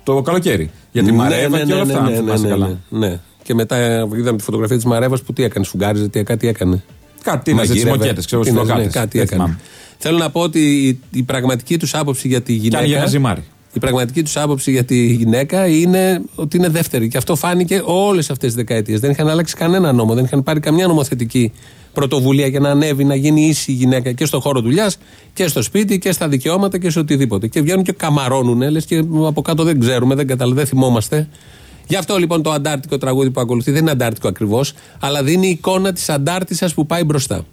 Το καλοκαίρι. Για τη Ναι, Μαρέβα ναι, και όλα ναι, αυτά. ναι, αν ναι, θυμάσαι ναι, καλά. ναι, ναι. Και μετά ε, είδαμε τη φωτογραφία της Μαρέβας που τι έκανε, σφουγγάριζε, τι, κάτι έκανε. Κάτι είναι τι Μαγείρευε. μοκέτε, ξέρω Τι στου είναι, ναι, λογάτε. κάτι έκανε. Θέλω να πω ότι η, η πραγματική τους άποψη για τη Κι αν για γυναίκα. ένα ζυμάρι. Η πραγματική τους άποψη για τη γυναίκα είναι ότι είναι δεύτερη. Και αυτό φάνηκε όλες αυτές τις δεκαετίες. Δεν είχαν αλλάξει κανένα νόμο, δεν είχαν πάρει καμιά νομοθετική πρωτοβουλία για να ανέβει, να γίνει ίση η γυναίκα και στο χώρο δουλειάς και στο σπίτι και στα δικαιώματα και σε οτιδήποτε. Και βγαίνουν και καμαρώνουν, λες και από κάτω δεν ξέρουμε, δεν καταλαβαίνουμε, δεν θυμόμαστε. Γι' αυτό λοιπόν το αντάρτικο τραγούδι που ακολουθεί δεν είναι αντάρτικο ακριβώς, αλλά δίνει εικόνα της αντάρτησας που πάει μπροστά.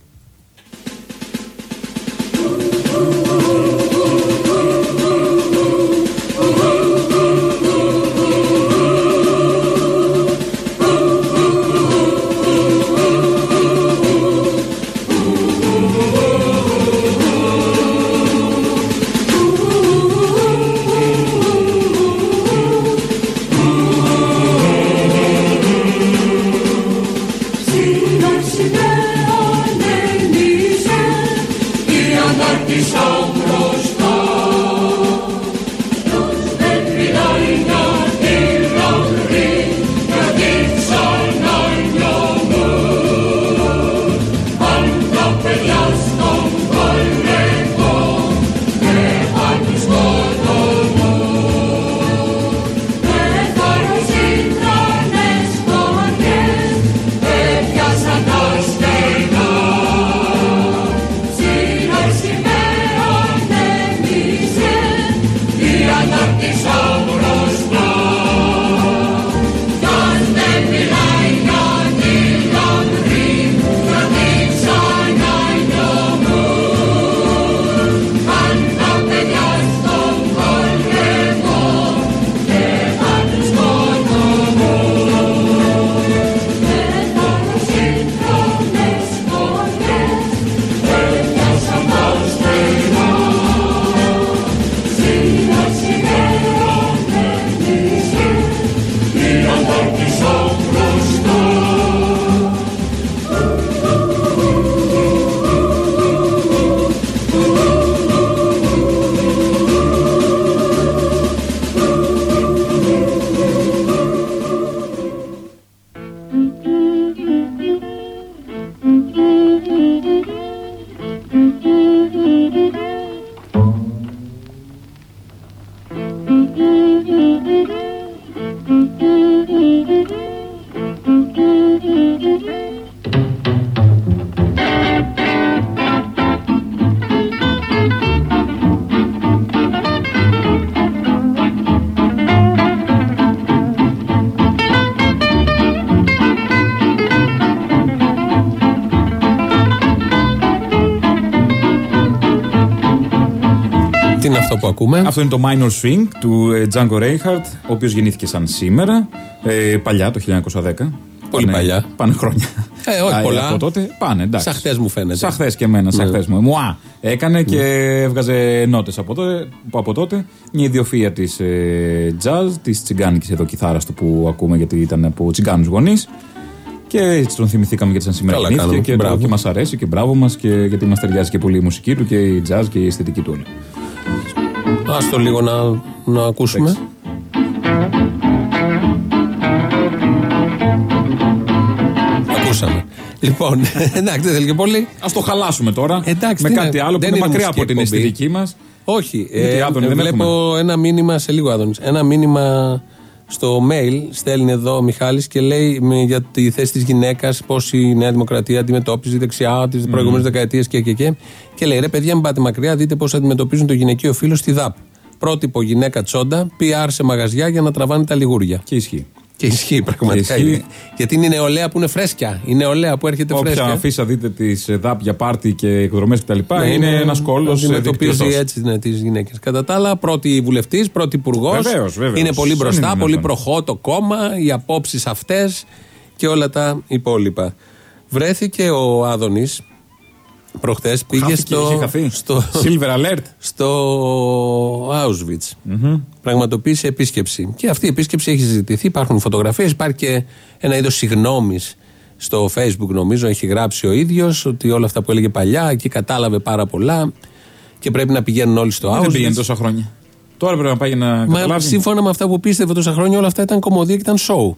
Ακούμε. Αυτό είναι το Minor Swing του ε, Django Reinhardt, ο οποίος γεννήθηκε σαν σήμερα, ε, παλιά το 1910. Πολύ Πάνε- παλιά. Πάνε χρόνια. Ε, όχι Α, πολλά. Από τότε πάνε, εντάξει. Σαν χτες μου φαίνεται. Σαν χθες και εμένα, σαν Ναι. χθες μου. Μουά! Έκανε και έβγαζε νότες από τότε. που Από τότε. Μια ιδιοφία της ε, jazz, της τσιγκάνικης εδώ κιθάρας του που ακούμε γιατί ήταν από τσιγκάνους γονείς. Και έτσι τον θυμηθήκαμε γιατί σαν σήμερα Καλά γεννήθηκε κάνουμε. και, το- Μπράβο. και μας αρέσει και μπράβο μας και γιατί μας ταιριάζει και πολύ η μουσική του και η jazz και η αισθητική του όλη. Άστο λίγο να, να ακούσουμε. Ακούσαμε. Λοιπόν, εντάξει, δεν θέλει και πολύ. Α το χαλάσουμε τώρα. Εντάξει, με τι κάτι να- άλλο που δεν είναι είναι μακριά μουσική από την εκπομπή. αισθητική μας. Όχι. Γιατί, ε, Άδωνη, δεν βλέπω ένα μήνυμα σε λίγο, Άδωνης. Ένα μήνυμα στο mail στέλνει εδώ ο Μιχάλης και λέει με- για τη θέση της γυναίκας πώς η Νέα Δημοκρατία αντιμετώπιζε η δεξιά τις προηγούμενες δεκαετίες και, και, και. Και λέει ρε παιδιά μην πάτε μακριά δείτε πώς αντιμετωπίζουν το γυναικείο φύλλο στη ΔΑΠ. Πρότυπο γυναίκα τσόντα, PR σε μαγαζιά για να τραβάνε τα λιγούρια. Και ισχύει. Και ισχύει πραγματικά. Και ισχύει. είναι. Γιατί είναι η νεολαία που είναι φρέσκια. Η νεολαία που έρχεται Όποια φρέσκια. αφήσα δείτε τις ΔΑΠ για πάρτι και εκδρομές κτλ. Ναι, είναι ένας κόλλος Αντιμετωπίζει έτσι ναι, τις γυναίκες. Κατά τα άλλα, πρώτη βουλευτής, πρώτη υπουργός. Βεβαίως, βεβαίως. Είναι πολύ Δεν μπροστά, είναι πολύ δυνατόν. προχώ το κόμμα, οι απόψεις αυτές και όλα τα υπόλοιπα. Βρέθηκε ο Άδωνης προχθές, πήγε Χάθηκε, στο, είχε χαθεί. στο, Silver alert. στο Auschwitz. Πραγματοποίησε επίσκεψη. Και αυτή η επίσκεψη έχει συζητηθεί. Υπάρχουν φωτογραφίες, υπάρχει και ένα είδος συγγνώμη στο Facebook, νομίζω. Έχει γράψει ο ίδιος ότι όλα αυτά που έλεγε παλιά, εκεί κατάλαβε πάρα πολλά και πρέπει να πηγαίνουν όλοι στο Δεν πήγαινε Auschwitz. τόσα χρόνια. Τώρα πρέπει να πάει να Μα καταλάβει. σύμφωνα με αυτά που πίστευε τόσα χρόνια, όλα αυτά ήταν κομμωδία και ήταν show.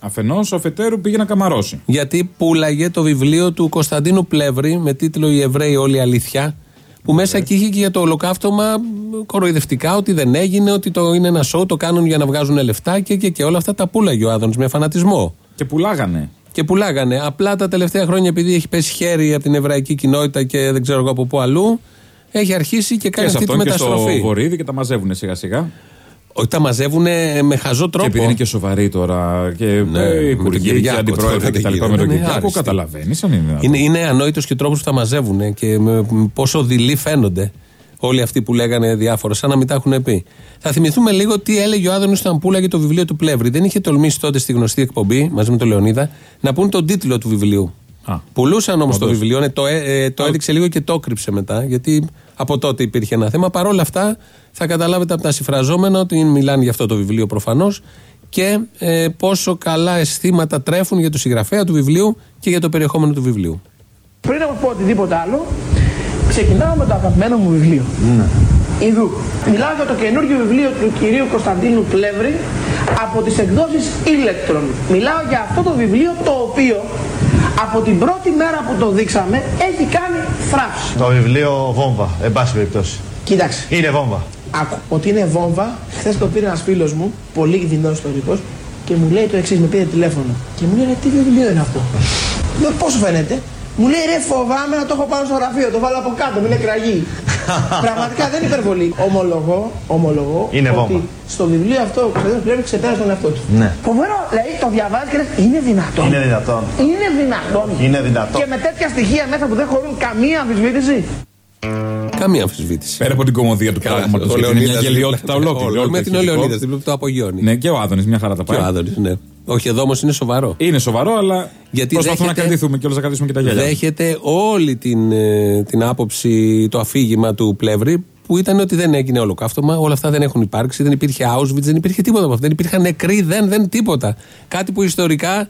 Αφενός, αφετέρου πήγε να καμαρώσει. Γιατί πουλάγε το βιβλίο του Κωνσταντίνου Πλεύρη με τίτλο Οι Εβραίοι Όλη Αλήθεια. Που μέσα εκεί είχε και για το ολοκαύτωμα κοροϊδευτικά ότι δεν έγινε, ότι το είναι ένα show, το κάνουν για να βγάζουν λεφτά και, και, και όλα αυτά τα πουλάγε ο Άδωνης με φανατισμό. Και πουλάγανε. Και πουλάγανε. Απλά τα τελευταία χρόνια, επειδή έχει πέσει χέρι από την εβραϊκή κοινότητα και δεν ξέρω εγώ από πού αλλού, έχει αρχίσει και κάνει Και σε αυτή τη αυτόν και στο μεταστροφή. βορίδι και τα μαζεύουν σιγά σιγά. Όχι, τα μαζεύουν με χαζό τρόπο. Και επειδή είναι και σοβαροί τώρα και Ναι, ε, με τον υπουργοί και Κυριάκο αντιπρόεδροι τώρα και τα δεν λοιπά με τον γίνεται. Κυριάκο, Άριστοι. καταλαβαίνεις αν είναι. δυνατόν. Είναι, είναι ανόητος και ο τρόπος που τα μαζεύουν και με, με πόσο δειλοί φαίνονται όλοι αυτοί που λέγανε διάφορα, σαν να μην τα έχουν πει. Θα θυμηθούμε λίγο τι έλεγε ο Άδωνης Σταμπούλα για το βιβλίο του Πλεύρη. Δεν είχε τολμήσει τότε στη γνωστή εκπομπή, μαζί με τον Λεωνίδα, να πούν τον τίτλο του βιβλίου. Α. Πουλούσαν όμως το Όντως. βιβλίο, ναι, το, ε, ε, το έδειξε λίγο και το κρύψε μετά, γιατί από τότε υπήρχε ένα θέμα. Παρ' όλα αυτά, θα καταλάβετε από τα συμφραζόμενα ότι μιλάνε για αυτό το βιβλίο προφανώς και ε, πόσο καλά αισθήματα τρέφουν για το συγγραφέα του βιβλίου και για το περιεχόμενο του βιβλίου. Πριν από πω οτιδήποτε άλλο, ξεκινάω με το αγαπημένο μου βιβλίο. Ιδού. Μιλάω για το καινούργιο βιβλίο του κυρίου Κωνσταντίνου Πλεύρη από τις εκδόσεις Electron. Μιλάω για αυτό το βιβλίο το οποίο από την πρώτη μέρα που το δείξαμε έχει κάνει θράψη. Το βιβλίο βόμβα, εν πάση περιπτώσει. Κοίταξε. Είναι βόμβα. Άκου, ότι είναι βόμβα, χθες το πήρε ένας φίλος μου, πολύ δεινό ιστορικό, και μου λέει το εξής: Με πήρε τηλέφωνο. Και μου λέει: «Ρε, Τι βιβλίο είναι αυτό; Λέω: Πώς σου φαίνεται; Μου λέει: Ρε, φοβάμαι να το έχω πάνω στο γραφείο, το βάλω από κάτω, μου είναι κραγί. Πραγματικά δεν είναι υπερβολή. Ομολογώ, ομολογώ Είναι ότι βόμβα. στο βιβλίο αυτό ο Κωνσταντίνο πρέπει ξεπέρασε τον εαυτό του. Ναι. Φοβερό, δηλαδή το διαβάζει και λες, είναι δυνατόν. Είναι δυνατόν. Είναι δυνατόν. Είναι δυνατόν. Και με τέτοια στοιχεία μέσα που δεν χωρούν καμία αμφισβήτηση. Καμία αμφισβήτηση. Πέρα από την κομμωδία του Καλά, πράγματο. ο Είναι μια Λεωνίδας γελιότητα δίπλα. ολόκληρη. Ο- όλο Με το την ηχητικό. Λεωνίδα δίπλα που το απογειώνει. Ναι, και ο Άδωνης, μια χαρά τα Και ο πάει. Άδωνης, ναι. Όχι, εδώ όμως είναι σοβαρό. Είναι σοβαρό, αλλά Γιατί προσπαθούμε να δέχεται- κρατηθούμε και όλε να κρατήσουμε και τα γυαλιά. Δέχεται όλη την, ε, την άποψη, το αφήγημα του Πλεύρη που ήταν ότι δεν έγινε ολοκαύτωμα, όλα αυτά δεν έχουν υπάρξει, δεν υπήρχε Auschwitz, δεν υπήρχε τίποτα από αυτό. Δεν υπήρχαν νεκροί, δεν, δεν τίποτα. Κάτι που ιστορικά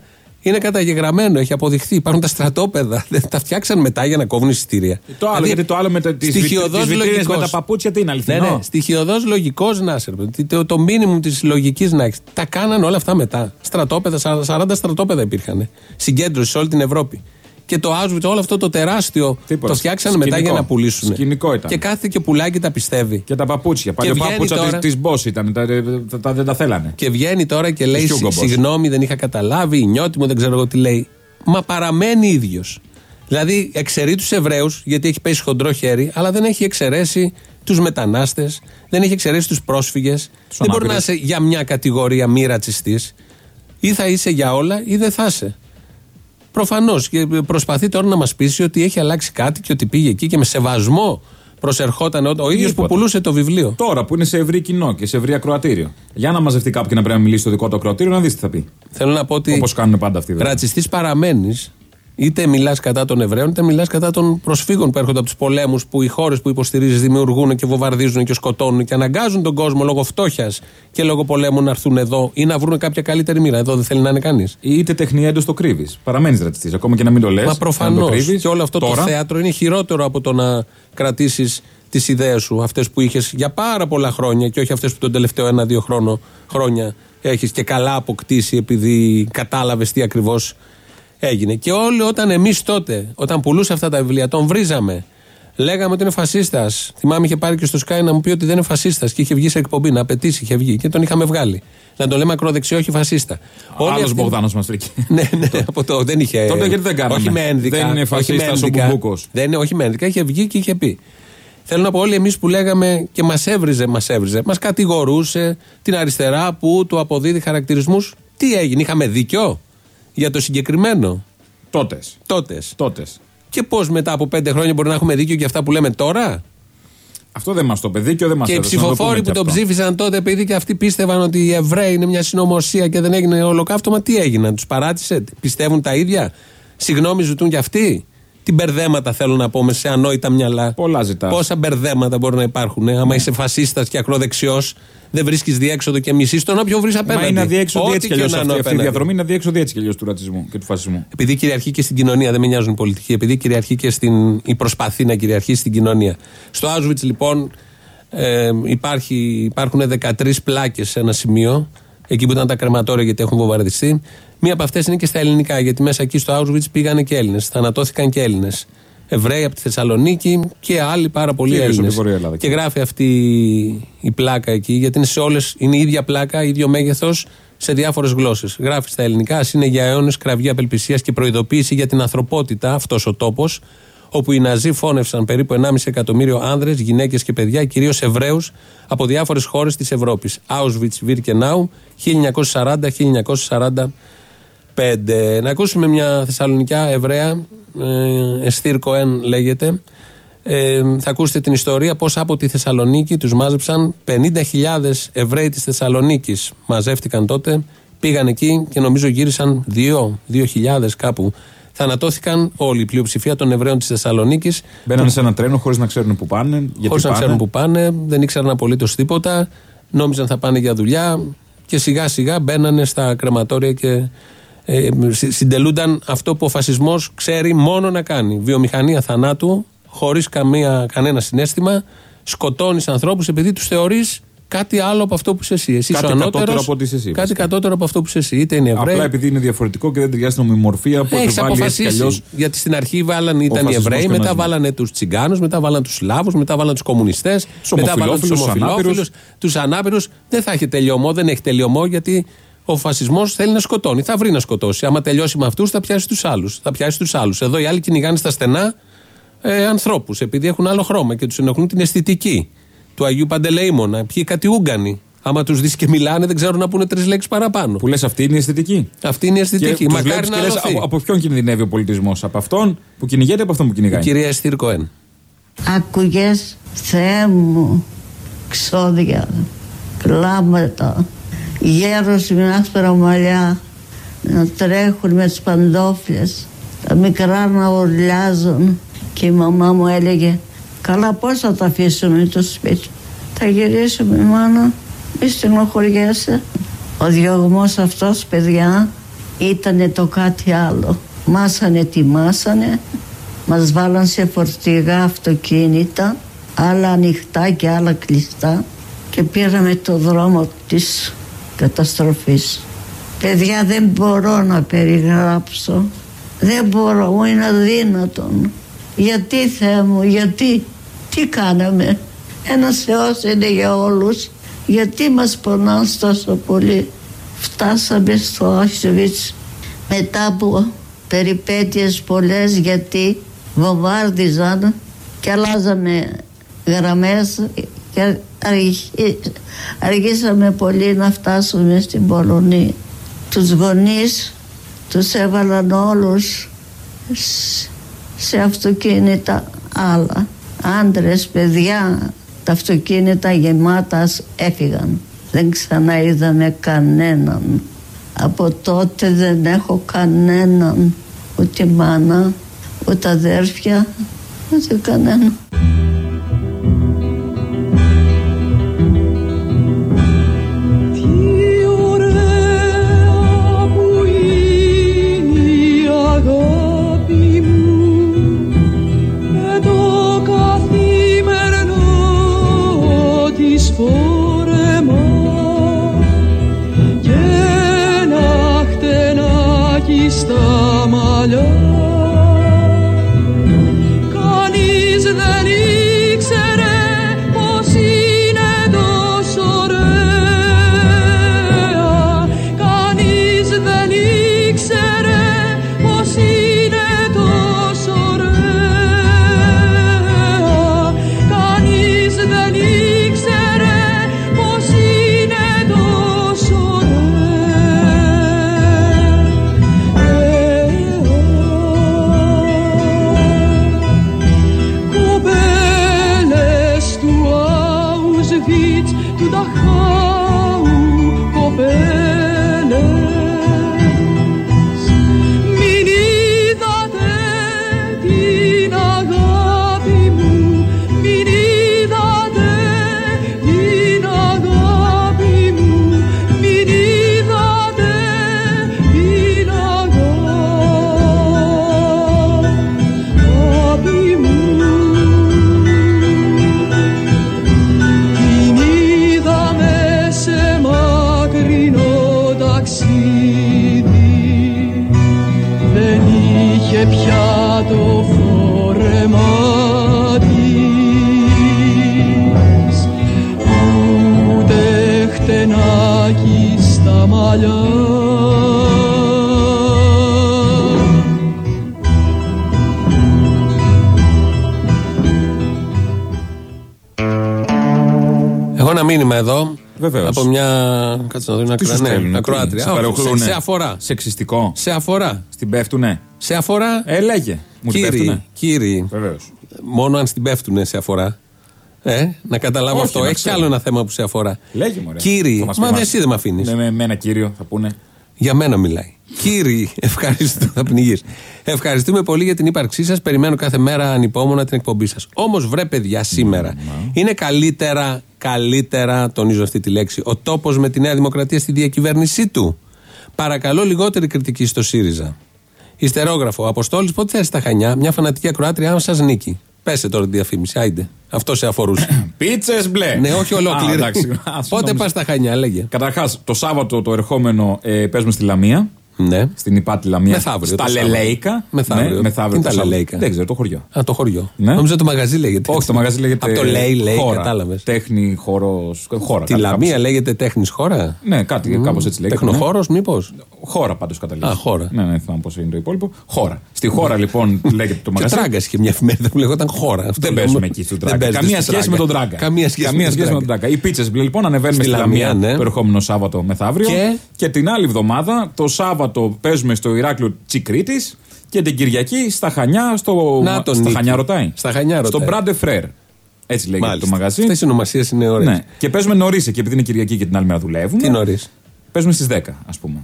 είναι καταγεγραμμένο, έχει αποδειχθεί. Υπάρχουν τα στρατόπεδα. Δεν τα φτιάξαν μετά για να κόβουν εισιτήρια. Το άλλο, γιατί το άλλο με τις στοιχειωδώς βιτρίνες με λογικός. τα παπούτσια τι είναι Ναι, αληθινό; ναι. Στοιχειοδός λογικός να είσαι. ρε παιδί. Το, το μήνυμο της λογικής να έχεις. Τα κάναν όλα αυτά μετά. Στρατόπεδα, 40 στρατόπεδα υπήρχαν. Συγκέντρωση σε όλη την Ευρώπη. Και το Auschwitz, όλο αυτό το τεράστιο, Τίποτα. το φτιάξανε μετά Σκηνικό. για να πουλήσουν. Σκηνικό ήταν. Και κάθε και πουλάει και τα πιστεύει. Και τα παπούτσια. Παλιό βγαίνει παπούτσια τώρα- τη Boss ήταν. Τα, τα- τα- δεν τα θέλανε. Και βγαίνει τώρα και λέει: Hugo Boss. Συγγνώμη, δεν είχα καταλάβει, νιώτη μου, δεν ξέρω εγώ τι λέει. Μα παραμένει ίδιος. Δηλαδή, εξαιρεί τους Εβραίους, γιατί έχει πέσει χοντρό χέρι, αλλά δεν έχει εξαιρέσει τους μετανάστες, δεν έχει εξαιρέσει τους πρόσφυγες. Δεν μπορεί να ανάπηρους. είσαι για μια κατηγορία μη ρατσιστή. Ή θα είσαι για όλα, ή δεν θα είσαι. Προφανώς. Και προσπαθεί τώρα να μας πείσει ότι έχει αλλάξει κάτι και ότι πήγε εκεί και με σεβασμό προσερχόταν ο, ο ίδιος που Τίποτα. πουλούσε το βιβλίο. Τώρα που είναι σε ευρύ κοινό και σε ευρύ ακροατήριο. Για να μαζευτεί κάποιο και να πρέπει να μιλήσει στο δικό του ακροατήριο, να δεις τι θα πει. Θέλω να πω ότι. Όπως κάνουν πάντα αυτοί. βέβαια. Ρατσιστής παραμένεις, είτε μιλάς κατά των Εβραίων, είτε μιλάς κατά των προσφύγων που έρχονται από τους πολέμους που οι χώρες που υποστηρίζεις δημιουργούν και βομβαρδίζουν και σκοτώνουν και αναγκάζουν τον κόσμο λόγω φτώχειας και λόγω πολέμου να έρθουν εδώ ή να βρουν κάποια καλύτερη μοίρα. Εδώ δεν θέλει να είναι κανείς. Είτε τεχνία έντο το κρύβεις. Παραμένεις ρατσιστής. Ακόμα και να μην το λες. Μα προφανώς. κρύβεις, Και όλο αυτό τώρα, το θέατρο είναι χειρότερο από το να κρατήσεις τις ιδέες σου, αυτές που είχες για πάρα πολλά χρόνια και όχι αυτές που τον τελευταίο ένα-δύο χρόνο, χρόνια έχεις και καλά αποκτήσει επειδή κατάλαβες τι ακριβώς έγινε. Και όλοι όταν εμείς τότε, όταν πουλούσε αυτά τα βιβλία, τον βρίζαμε. Λέγαμε ότι είναι φασίστας. Θυμάμαι είχε πάρει και στο Sky να μου πει ότι δεν είναι φασίστας και είχε βγει σε εκπομπή να απαιτήσει, είχε βγει και τον είχαμε βγάλει. Να τον λέμε ακροδεξιό, όχι φασίστα. Όλοι Άλλο αυτοί- Μπογδάνος μας βρήκε. ναι, ναι, από το δεν είχε. Τότε γιατί δεν κάναμε; Όχι με ένδικα. Δεν είναι όχι με φασίστας ο ένδικα. Μπουμπούκος. Δεν είναι, όχι με ένδικα. Είχε βγει και είχε πει. Θέλω να πω όλοι εμείς που λέγαμε και μας έβριζε, μας έβριζε, μας κατηγορούσε την αριστερά που του αποδίδει χαρακτηρισμούς. Τι έγινε, είχαμε δίκιο; Για το συγκεκριμένο. Τότες. Τότες. Τότες. Και πώς μετά από πέντε χρόνια μπορεί να έχουμε δίκιο για αυτά που λέμε τώρα; Αυτό δεν μας το παιδί και δεν μας και οι ψηφοφόροι που τον ψήφισαν τότε, επειδή και αυτοί πίστευαν ότι οι Εβραίοι είναι μια συνωμοσία και δεν έγινε ολοκαύτωμα, τι έγιναν, τους παράτησε, πιστεύουν τα ίδια; Συγγνώμη ζητούν κι αυτοί; Τι μπερδέματα θέλω να πω με σε ανόητα μυαλά. Πολλά ζητάς. Πόσα μπερδέματα μπορεί να υπάρχουν. Ε; Άμα είσαι φασίστας και ακροδεξιός, δεν βρίσκεις διέξοδο και μισή τον όποιον βρεις απέναντι. Μα είναι αδιέξοδο Ό,τι έτσι κι και αλλιώς να αυτή, είναι αυτή η απέναντι. διαδρομή. Είναι αδιέξοδο έτσι κι αλλιώς του ρατσισμού και του φασισμού. Επειδή κυριαρχεί και στην κοινωνία, δεν με νοιάζουν οι πολιτικοί, επειδή κυριαρχεί και στην, η προσπαθεί να κυριαρχήσει στην κοινωνία. Στο Auschwitz λοιπόν ε, υπάρχει, υπάρχουν 13 πλάκες σε ένα σημείο, εκεί που ήταν τα κρεματόρια γιατί έχουν βομβαρδιστεί. Μία από αυτές είναι και στα ελληνικά, γιατί μέσα εκεί στο Auschwitz πήγανε και Έλληνες, θανατώθηκαν και Έλληνες. Εβραίοι από τη Θεσσαλονίκη και άλλοι πάρα πολλοί Κυρίως από Έλληνες. τη Βόρεια Ελλάδα. Και γράφει αυτή η πλάκα εκεί, γιατί είναι σε όλες, είναι η ίδια πλάκα, ίδιο μέγεθος σε διάφορες γλώσσες. Γράφει στα ελληνικά, «Ας είναι για αιώνες κραυγή απελπισίας και προειδοποίηση για την ανθρωπότητα αυτός ο τόπος, όπου οι Ναζί φώνευσαν περίπου 1,5 εκατομμύριο άνδρες, γυναίκες και παιδιά, κυρίως Εβραίους από διάφορες χώρες της Ευρώπης. Auschwitz, Birkenau, 1940-1945. Να ακούσουμε μια Θεσσαλονικιά Εβραία, ε, Εστίρ Κοέν λέγεται, ε, θα ακούσετε την ιστορία πώς από τη Θεσσαλονίκη τους μάζεψαν 50.000 Εβραίοι της Θεσσαλονίκης μαζεύτηκαν τότε, πήγαν εκεί και νομίζω γύρισαν 2.000 κάπου. Θανατώθηκαν όλοι, η πλειοψηφία των Εβραίων της Θεσσαλονίκης. Μπαίνανε σε ένα τρένο χωρίς να ξέρουν που πάνε. Χωρίς να ξέρουν που πάνε, δεν ήξεραν απολύτως τίποτα. Νόμιζαν θα πάνε για δουλειά και σιγά σιγά μπαίνανε στα κρεματόρια και ε, συντελούνταν αυτό που ο φασισμός ξέρει μόνο να κάνει. Βιομηχανία θανάτου, χωρίς κανένα συνέστημα. Σκοτώνεις ανθρώπους επειδή τους θεωρείς κάτι άλλο από αυτό που είσαι εσύ. εσύ κάτι κατώτερο από ό,τι είσαι εσύ. Κάτι κατώτερο από αυτό που είσαι εσύ. Είτε είναι Εβραίοι. Απλά επειδή είναι διαφορετικό και δεν ταιριάζει στην ομιμορφία που έχει αποφασίσει. Γιατί στην αρχή βάλανε, ήταν οι Εβραίοι, μετά βάλανε τους Τσιγκάνους, μετά βάλανε τους Σλάβους, μετά βάλανε τους κομμουνιστές, μετά βάλανε τους ομοφυλόφιλου, τους ανάπηρους. Δεν θα έχει τελειωμό, δεν έχει τελειωμό γιατί ο φασισμός θέλει να σκοτώνει. Θα βρει να σκοτώσει. Άμα τελειώσει με αυτούς, θα πιάσει τους άλλους. Θα πιάσει τους άλλους. Εδώ οι άλλοι κυνηγάνε στα στενά ε, ανθρώπους επειδή έχουν άλλο χρώμα και τους ενοχλούν την αισθητική του Αγίου Παντελεήμονα. Ποιοι κάτι Ούγγανοι. Άμα τους δεις και μιλάνε, δεν ξέρουν να πούνε τρεις λέξεις παραπάνω. Που λες, αυτή είναι η αισθητική. Αυτή είναι η αισθητική. Μακάρι να λες, από, από ποιον κινδυνεύει ο πολιτισμός, Από αυτόν που κυνηγέται, από αυτόν που κυνηγάει; Η κυρία Εστήρκο Άκουγες, Θεέ μου, ξόδια, κλάματα, γέρος με άσπρα μαλλιά να τρέχουν με τις παντόφλες, τα μικρά να ουρλιάζουν. Και η μαμά μου έλεγε Καλά πώς θα τα αφήσουμε το σπίτι; Θα γυρίσουμε μάνα, μη στενοχωριέσαι. Ο διωγμός αυτός παιδιά ήταν το κάτι άλλο. Μάσανε τι μάσανε, μας βάλαν σε φορτηγά αυτοκίνητα, άλλα ανοιχτά και άλλα κλειστά και πήραμε το δρόμο της καταστροφής. Παιδιά δεν μπορώ να περιγράψω, δεν μπορώ, είναι αδύνατον. Γιατί Θεέ μου, γιατί τι κάναμε; Ένα Θεός είναι για όλους. Γιατί μας πονάνε τόσο πολύ; Φτάσαμε στο Auschwitz μετά από περιπέτειες πολλές γιατί βομβάρδιζαν και αλλάζαμε γραμμές και αργήσαμε πολύ να φτάσουμε στην Πολωνία. Τους γονείς τους έβαλαν όλους σε αυτοκίνητα άλλα άντρες, παιδιά, τα αυτοκίνητα γεμάτας έφυγαν. Δεν ξανά είδαμε κανέναν. Από τότε δεν έχω κανέναν, ούτε μάνα, ούτε αδέρφια, ούτε κανένα. Κάτσε να δω, είναι Τι σου ακροα... ναι, στέλνουν, τι, ακροάτρια. σε Όχι, παροχλούνε. σε, σε αφορά. Σεξιστικό. Σε αφορά. Στην πέφτουνε. Σε αφορά. Ε, λέγε. Μου την Κύριοι, πέφτουνε. κύριοι, Βεβαίως. μόνο αν στην πέφτουνε σε αφορά. Ε, να καταλάβω Όχι, αυτό. να Έχει κι ξέρω. άλλο ένα θέμα που σε αφορά. Λέγε μου, ρε. Κύριοι, Θα μας μα πει δεν μας. εσύ δεν με αφήνεις. Ναι, με, με ένα κύριο θα πούνε. Για μένα μιλάει. Κύριοι, ευχαριστούμε. Θα πνιγείς. Ευχαριστούμε πολύ για την ύπαρξή σας. Περιμένω κάθε μέρα ανυπόμονα την εκπομπή σας. Όμως, βρε παιδιά, σήμερα είναι καλύτερα, καλύτερα, τονίζω αυτή τη λέξη, ο τόπος με τη Νέα Δημοκρατία στη διακυβέρνησή του. Παρακαλώ λιγότερη κριτική στο ΣΥΡΙΖΑ. Ιστερόγραφο. Αποστόλης, πότε θα έρθει στα Χανιά, μια φανατική ακροάτρια, αν σας νίκη. Πέσε τώρα τη διαφήμιση, άιντε. Αυτό σε αφορούσε. Πίτσες μπλε. ναι, όχι Α, ολόκληρη. εντάξει. Ας πότε νόμιζα. πας στα Χανιά, λέγε. Καταρχάς, το Σάββατο το ερχόμενο ε, παίζουμε στη Λαμία. Ναι. Στην Υπάτη Λαμία. Μεθαύριο Στα το Σάββατο. Λελέικα. Μεθαύριο. Ναι, μεθαύριο Τι το τα Σάββατο. Λελέικα; Δεν ξέρω, το χωριό. Α, το χωριό. Ναι. Νόμιζα το μαγαζί λέγεται. Όχι, το μαγαζί λέγεται. Από το λέει, λέει, χώρα. κατάλαβες. Τέχνη, χώρος. Χώρα. Τη κάτι Λαμία κάπως. λέγεται τέχνης χώρα. Ναι, κάτι κάπως έτσι λέγεται. Τεχνοχώρος, μήπως; Χώρα πάντως καταλήγει. Α, χώρα. Ναι, ναι, δεν θυμάμαι πώ είναι το υπόλοιπο. Χώρα. Στη χώρα λοιπόν λέγεται το Και ο μαγαζί. Τράγκα είχε μια εφημερίδα που λεγόταν χώρα. Αυτό Δεν λέμε. παίζουμε εκεί στον Δεν Τράγκα. παίζετε Καμία στον σχέση με τον Τράγκα. Καμία σχέση, Καμία με, σχέση με τον Τράγκα. Οι πίτσες λοιπόν ανεβαίνουμε Στη στη Λαμία Λαμία, ναι. το ερχόμενο Σάββατο μεθαύριο. Και; Και την άλλη εβδομάδα, το Σάββατο, παίζουμε στο Ηράκλειο Τσικρίτης και την Κυριακή στα Χανιά. Στο... Να τον στα Νίκη. Χανιά ρωτάει. Στα Χανιά Στο ρωτάει. Μπράντε Φρέρ. Έτσι λέγεται Μάλιστα. το μαγαζί. Αυτές οι ονομασίες είναι ωραίες. Ναι. Και παίζουμε νωρίς εκεί, επειδή είναι Κυριακή και την άλλη μέρα δουλεύουμε. Τι νωρίς; Παίζουμε στις 10, ας πούμε.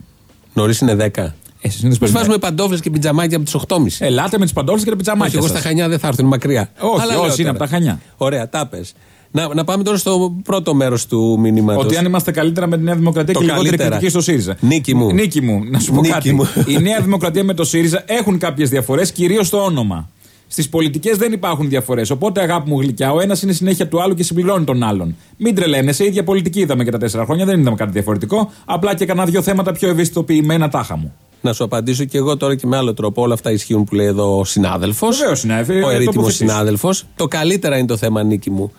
Νωρίς είναι 10. Ε, συνήθως Πώς παίζουμε- βάζουμε παντόφλες και πιτζαμάκια από τις 8.30. Ελάτε με τις παντόλε και τα Όχι, πιτζαμάκια. εγώ σας. στα Χανιά δεν θα έρθω, είναι μακριά. Όχι, Αλλά λέω όσοι είναι τώρα. από τα Χανιά. Ωραία, τα πες. Να, να πάμε τώρα στο πρώτο μέρος του μηνύματος. Ότι αν είμαστε καλύτερα με τη Νέα Δημοκρατία Το και λιγότερη καλύτερα. κριτική στο ΣΥΡΙΖΑ. Νίκη μου. Νίκη μου, να σου πω Νίκη κάτι. μου. Η Νέα Δημοκρατία με το ΣΥΡΙΖΑ έχουν κάποιες διαφορές, κυρίως στο όνομα. Στις πολιτικές δεν υπάρχουν διαφορές. Οπότε, αγάπη μου γλυκιά, ο ένας είναι συνέχεια του άλλου και συμπληρώνει τον άλλον. Μην τρελαίνεσαι, ίδια πολιτική είδαμε και τα τέσσερα χρόνια, δεν είδαμε κάτι διαφορετικό. Απλά και κανένα δύο θέματα πιο ευαισθητοποιημένα τάχα μου. Να σου απαντήσω και εγώ τώρα και με άλλο τρόπο. Όλα αυτά ισχύουν που λέει εδώ ο συνάδελφος. Βεβαίως, ναι, ε, Ο ερήτημος τοποθετήσεις. συνάδελφος. Το καλύτερα είναι το θέμα, Νίκη μου.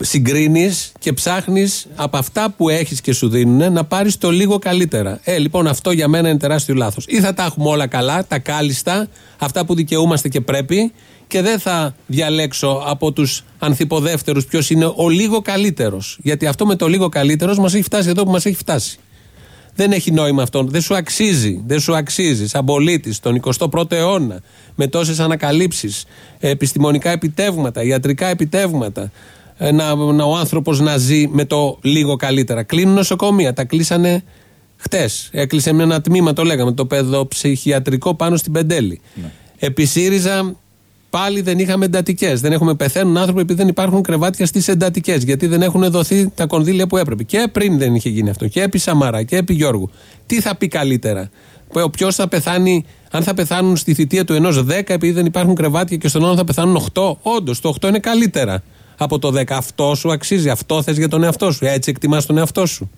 Συγκρίνεις και ψάχνεις από αυτά που έχεις και σου δίνουν να πάρεις το λίγο καλύτερα. Ε, λοιπόν, αυτό για μένα είναι τεράστιο λάθος. Ή θα τα έχουμε όλα καλά, τα κάλλιστα, αυτά που δικαιούμαστε και πρέπει, και δεν θα διαλέξω από τους ανθυποδεύτερους ποιος είναι ο λίγο καλύτερος. Γιατί αυτό με το λίγο καλύτερος μας έχει φτάσει εδώ που μας έχει φτάσει. Δεν έχει νόημα αυτό. Δεν σου αξίζει. Δεν σου αξίζει σαν πολίτης τον 21ο αιώνα με τόσες ανακαλύψεις, επιστημονικά επιτεύγματα, ιατρικά επιτεύγματα. Ε, Να, να ο άνθρωπος να ζει με το λίγο καλύτερα. Κλείνουν νοσοκομεία. Τα κλείσανε χτες. Έκλεισε με ένα τμήμα, το λέγαμε, το παιδοψυχιατρικό πάνω στην Πεντέλη. Επί ΣΥΡΙΖΑ πάλι δεν είχαμε εντατικές. Δεν έχουμε πεθαίνουν άνθρωποι επειδή δεν υπάρχουν κρεβάτια στις εντατικές. Γιατί δεν έχουν δοθεί τα κονδύλια που έπρεπε. Και πριν δεν είχε γίνει αυτό. Και επί Σαμαρά και επί Γιώργου. Τι θα πει καλύτερα; Ποιος θα πεθάνει, αν θα πεθάνουν στη θητεία του ενός 10 επειδή δεν υπάρχουν κρεβάτια και στον άλλο θα πεθάνουν 8. Όντως, το 8 είναι καλύτερα από το 10. Αυτό σου αξίζει. Αυτό θες για τον εαυτό σου. Έτσι εκτιμάς τον εαυτό σου.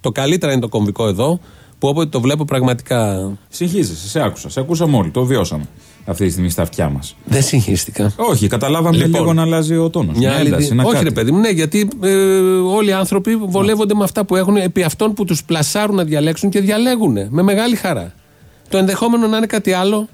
Το καλύτερα είναι το κομβικό εδώ, που όποτε το βλέπω πραγματικά. Συγχύζεσαι, σε άκουσα. Σε ακούσαμε όλοι. Το βιώσαμε αυτή τη στιγμή στα αυτιά μας. Δεν συγχύστηκα. Όχι, καταλάβαμε Λοιπόν, λίγο να αλλάζει ο τόνος. Μια άλλη δι- Όχι, ρε παιδί μου, ναι, γιατί ε, όλοι οι άνθρωποι βολεύονται με αυτά που έχουν επί αυτών που τους πλασάρουν να διαλέξουν και διαλέγουν με μεγάλη χαρά. Το ενδεχόμενο να είναι κάτι άλλο.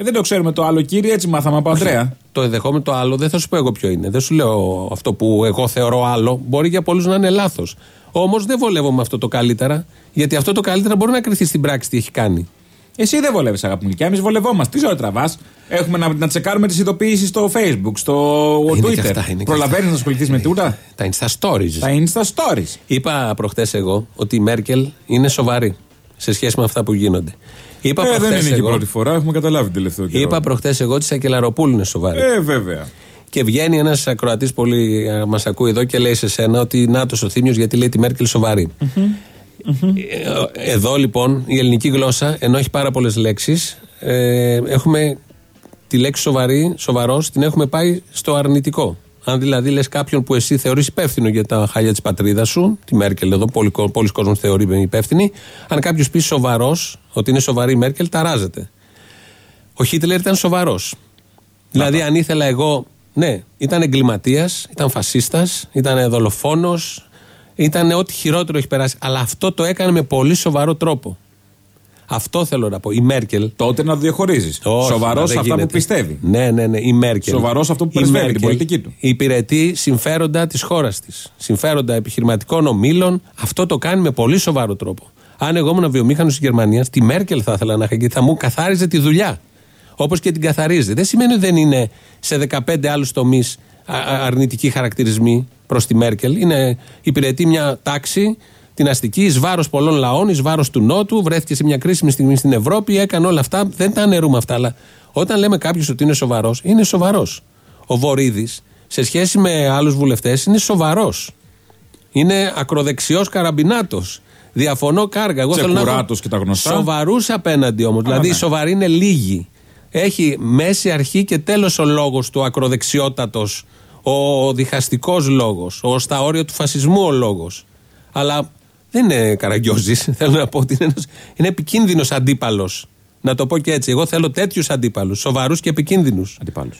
Ε, δεν το ξέρουμε το άλλο, κύριε, έτσι μάθαμε από Ανδρέα. Το ενδεχόμενο το άλλο δεν θα σου πω εγώ ποιο είναι. Δεν σου λέω αυτό που εγώ θεωρώ άλλο. Μπορεί για πολλούς να είναι λάθος. Όμως δεν βολεύω με αυτό το καλύτερα, γιατί αυτό το καλύτερα μπορεί να κρυθεί στην πράξη τι έχει κάνει. Εσύ δεν βολεύει, αγάπη μου, και εμείς βολευόμαστε. Τι ζωή τραβάς. Έχουμε να, να τσεκάρουμε τις ειδοποιήσεις στο Facebook, στο Είναι Twitter. και αυτά, είναι και Προλαβαίνεις να ασχοληθείς με τίποτα. Τα Insta Stories. Τα Insta Stories. Είπα προχτές εγώ ότι η Μέρκελ είναι σοβαρή σε σχέση με αυτά που γίνονται. Είπα Ε, δεν προχτές είναι και η εγώ- πρώτη φορά, έχουμε καταλάβει την τελευταίο καιρό. Είπα προχτέ εγώ ότι η Σακελαροπούλου είναι σοβαρή. Ε, βέβαια. Και βγαίνει ένας ακροατής πολύ μας ακούει εδώ και λέει σε σένα ότι να το ο Θήμιος γιατί λέει τη Μέρκελ σοβαρή. Ε, Εδώ λοιπόν η ελληνική γλώσσα, ενώ έχει πάρα πολλές λέξεις, ε, έχουμε τη λέξη σοβαρή, σοβαρός, την έχουμε πάει στο αρνητικό. Αν δηλαδή λες κάποιον που εσύ θεωρείς υπεύθυνο για τα χάλια της πατρίδας σου, τη Μέρκελ εδώ, πολλοί, πολλοί κόσμοι θεωρεί υπεύθυνη, αν κάποιος πει σοβαρός, ότι είναι σοβαρή η Μέρκελ, ταράζεται. Ο Χίτλερ ήταν σοβαρός. Δηλαδή, αν ήθελα εγώ. Ναι, ήταν εγκληματίας, ήταν φασίστας, ήταν δολοφόνος, ήταν ό,τι χειρότερο έχει περάσει. Αλλά αυτό το έκανε με πολύ σοβαρό τρόπο. Αυτό θέλω να πω. Η Μέρκελ. Τότε να το διαχωρίζεις. Σοβαρός σε αυτά που πιστεύει. Ναι, ναι, ναι. Η Μέρκελ. Σοβαρός σε αυτό που Η πρεσβεύει, την Μέρκελ πολιτική του. Υπηρετεί συμφέροντα της χώρας της. Συμφέροντα επιχειρηματικών ομίλων. Αυτό το κάνει με πολύ σοβαρό τρόπο. Αν εγώ ήμουν βιομήχανος της Γερμανίας, τη Μέρκελ θα ήθελα να είχα και θα μου καθάριζε τη δουλειά. Όπως και την καθαρίζει. Δεν σημαίνει ότι δεν είναι σε 15 άλλους τομείς αρνητικοί χαρακτηρισμοί προς τη Μέρκελ. Είναι, υπηρετεί μια τάξη, την αστική, εις βάρος πολλών λαών, εις βάρος του Νότου. Βρέθηκε σε μια κρίσιμη στιγμή στην Ευρώπη, έκανε όλα αυτά. Δεν τα αναιρούμε αυτά. Αλλά όταν λέμε κάποιος ότι είναι σοβαρός, είναι σοβαρός. Ο Βορύδης, σε σχέση με άλλους βουλευτές, είναι σοβαρός. Είναι ακροδεξιός καραμπινάτος. Διαφωνώ κάργα. Εγώ θέλω να έχω Τσεκουράτος και τα γνωστά. Σοβαρούς απέναντι όμως. Δηλαδή, ναι. οι σοβαροί είναι λίγοι. Έχει μέση, αρχή και τέλος ο λόγος του ακροδεξιότατος, ο διχαστικός λόγος, ο στα όρια του φασισμού ο λόγος. Αλλά δεν είναι καραγκιόζης. Θέλω να πω ότι είναι, ένας- είναι επικίνδυνος αντίπαλος. Να το πω και έτσι. Εγώ θέλω τέτοιους αντίπαλους. Σοβαρούς και επικίνδυνους. Αντιπάλου.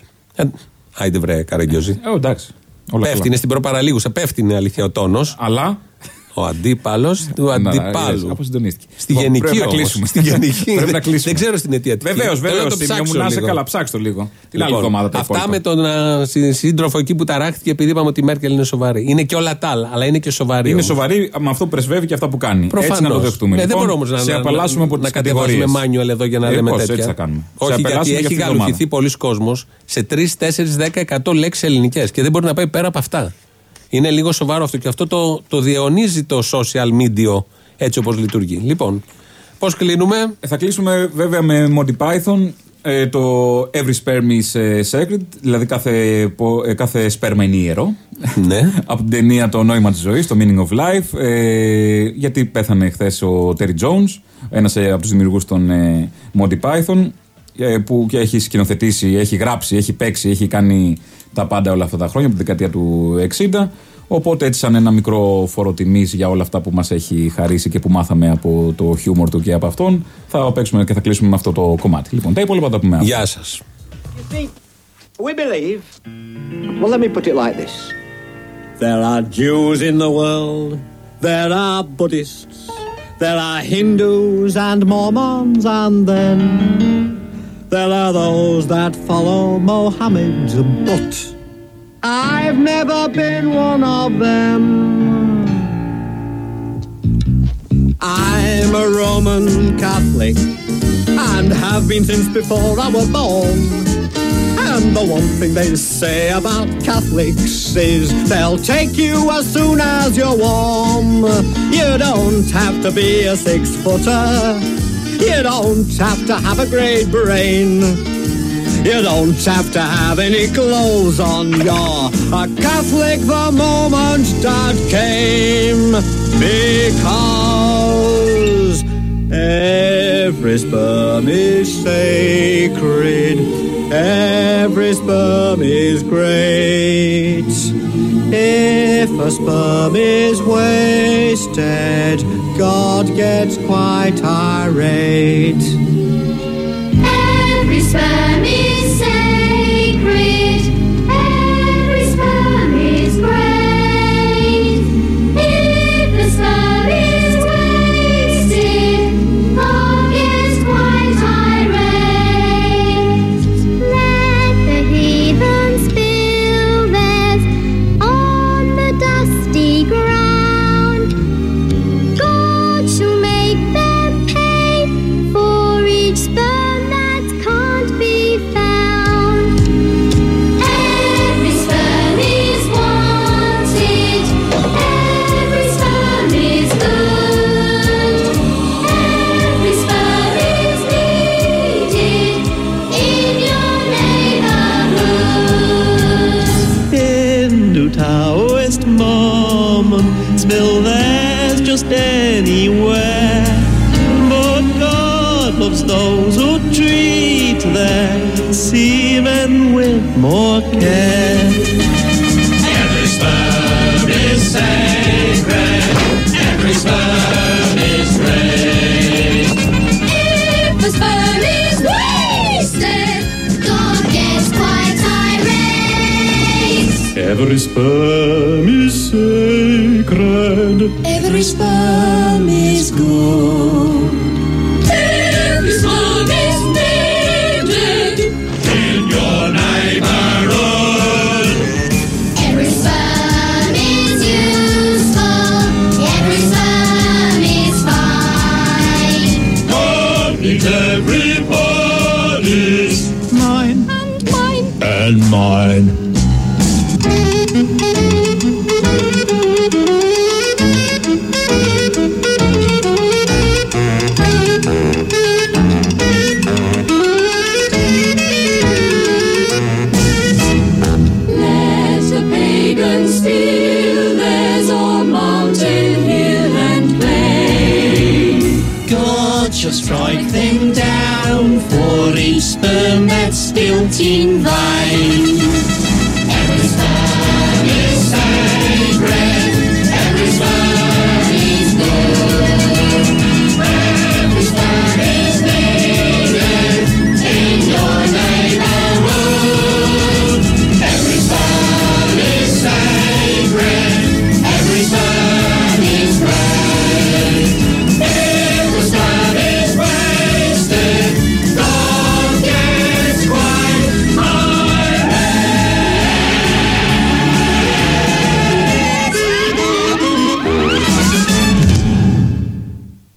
Άιντε βρε, καραγκιόζη. Ε, εντάξει. Όλα Πέφτει, καλά. είναι στην προπαραλίγουσα. Πέφτει είναι αλήθεια ο τόνος. Αλλά. Ο αντίπαλος του Να, αντιπάλου. ε, αποσυντονίστηκε. Στη Λοιπόν, γενική πρέπει να όμως. κλείσουμε. Στη γενική. Πρέπει να κλείσουμε. Δεν ξέρω στην αιτιατική. Βεβαίως, Θέλω να βεβαίως. το ψάξω Να σε λίγο. καλά, ψάξτε το λίγο. Την άλλη Λοιπόν, εβδομάδα τα Αυτά υπόλοιπα. με τον α, συ- σύντροφο εκεί που ταράχτηκε επειδή είπαμε ότι η Μέρκελ είναι σοβαρή. Είναι και όλα τα άλλα, αλλά είναι και σοβαρή. Είναι όμως. σοβαρή με αυτό που πρεσβεύει και αυτά που κάνει. Προφανώς. Έτσι να το δεχτούμε. Ναι, δεν λοιπόν, μπορούμε όμως να, σε απαλλάσσουμε από να, τις να κατεβάσουμε κατηγορίες. μάνιουελ εδώ για να Ε, λέμε πώς, τέτοια. έτσι θα κάνουμε. Σε Όχι, απελάσουμε γιατί για έχει αυτή τη γαλουχηθεί εβδομάδα. πολλοί κόσμος σε 3, 4, 10, 100 λέξεις ελληνικές και δεν μπορεί να πάει πέρα από αυτά. Είναι λίγο σοβαρό αυτό και αυτό το, το διαιωνίζει το social media έτσι όπως λειτουργεί. Λοιπόν, πώς κλείνουμε; Ε, Θα κλείσουμε βέβαια με Monty Python ε, το Every Sperm is ε, Sacred, δηλαδή κάθε, πο- ε, κάθε σπέρμα είναι ιερό. ναι. από την ταινία Το νόημα της ζωής, το Meaning of Life. Ε, γιατί πέθανε χθες ο Terry Jones, ένας ε, από τους δημιουργούς των ε, Monty Python, ε, που και έχει σκηνοθετήσει, έχει γράψει, έχει παίξει, έχει κάνει τα πάντα όλα αυτά τα χρόνια, από τη δεκαετία του 60. Οπότε έτσι σαν ένα μικρό φόρο τιμής για όλα αυτά που μας έχει χαρίσει και που μάθαμε από το χιούμορ του και από αυτόν, θα παίξουμε και θα κλείσουμε με αυτό το κομμάτι. Λοιπόν, τα υπόλοιπα τα πούμε αύριο. Γεια σας. We believe; Well, let me put it like this there are Jews in the world, there are Buddhists, there are Hindus and Mormons, and then there are those that follow Mohammed. But I've never been one of them. I'm a Roman Catholic and have been since before I was born. And the one thing they say about Catholics is they'll take you as soon as you're warm. You don't have to be a six footer. You don't have to have a great brain. You don't have to have any clothes on. You're a Catholic the moment dad came. Because every sperm is sacred. Every sperm is great. If a sperm is wasted, God gets quite irate. Every sperm is more care. Every sperm is sacred. Every sperm is great. If the sperm is wasted, God gets quite irate. Every sperm is sacred. Every sperm is good.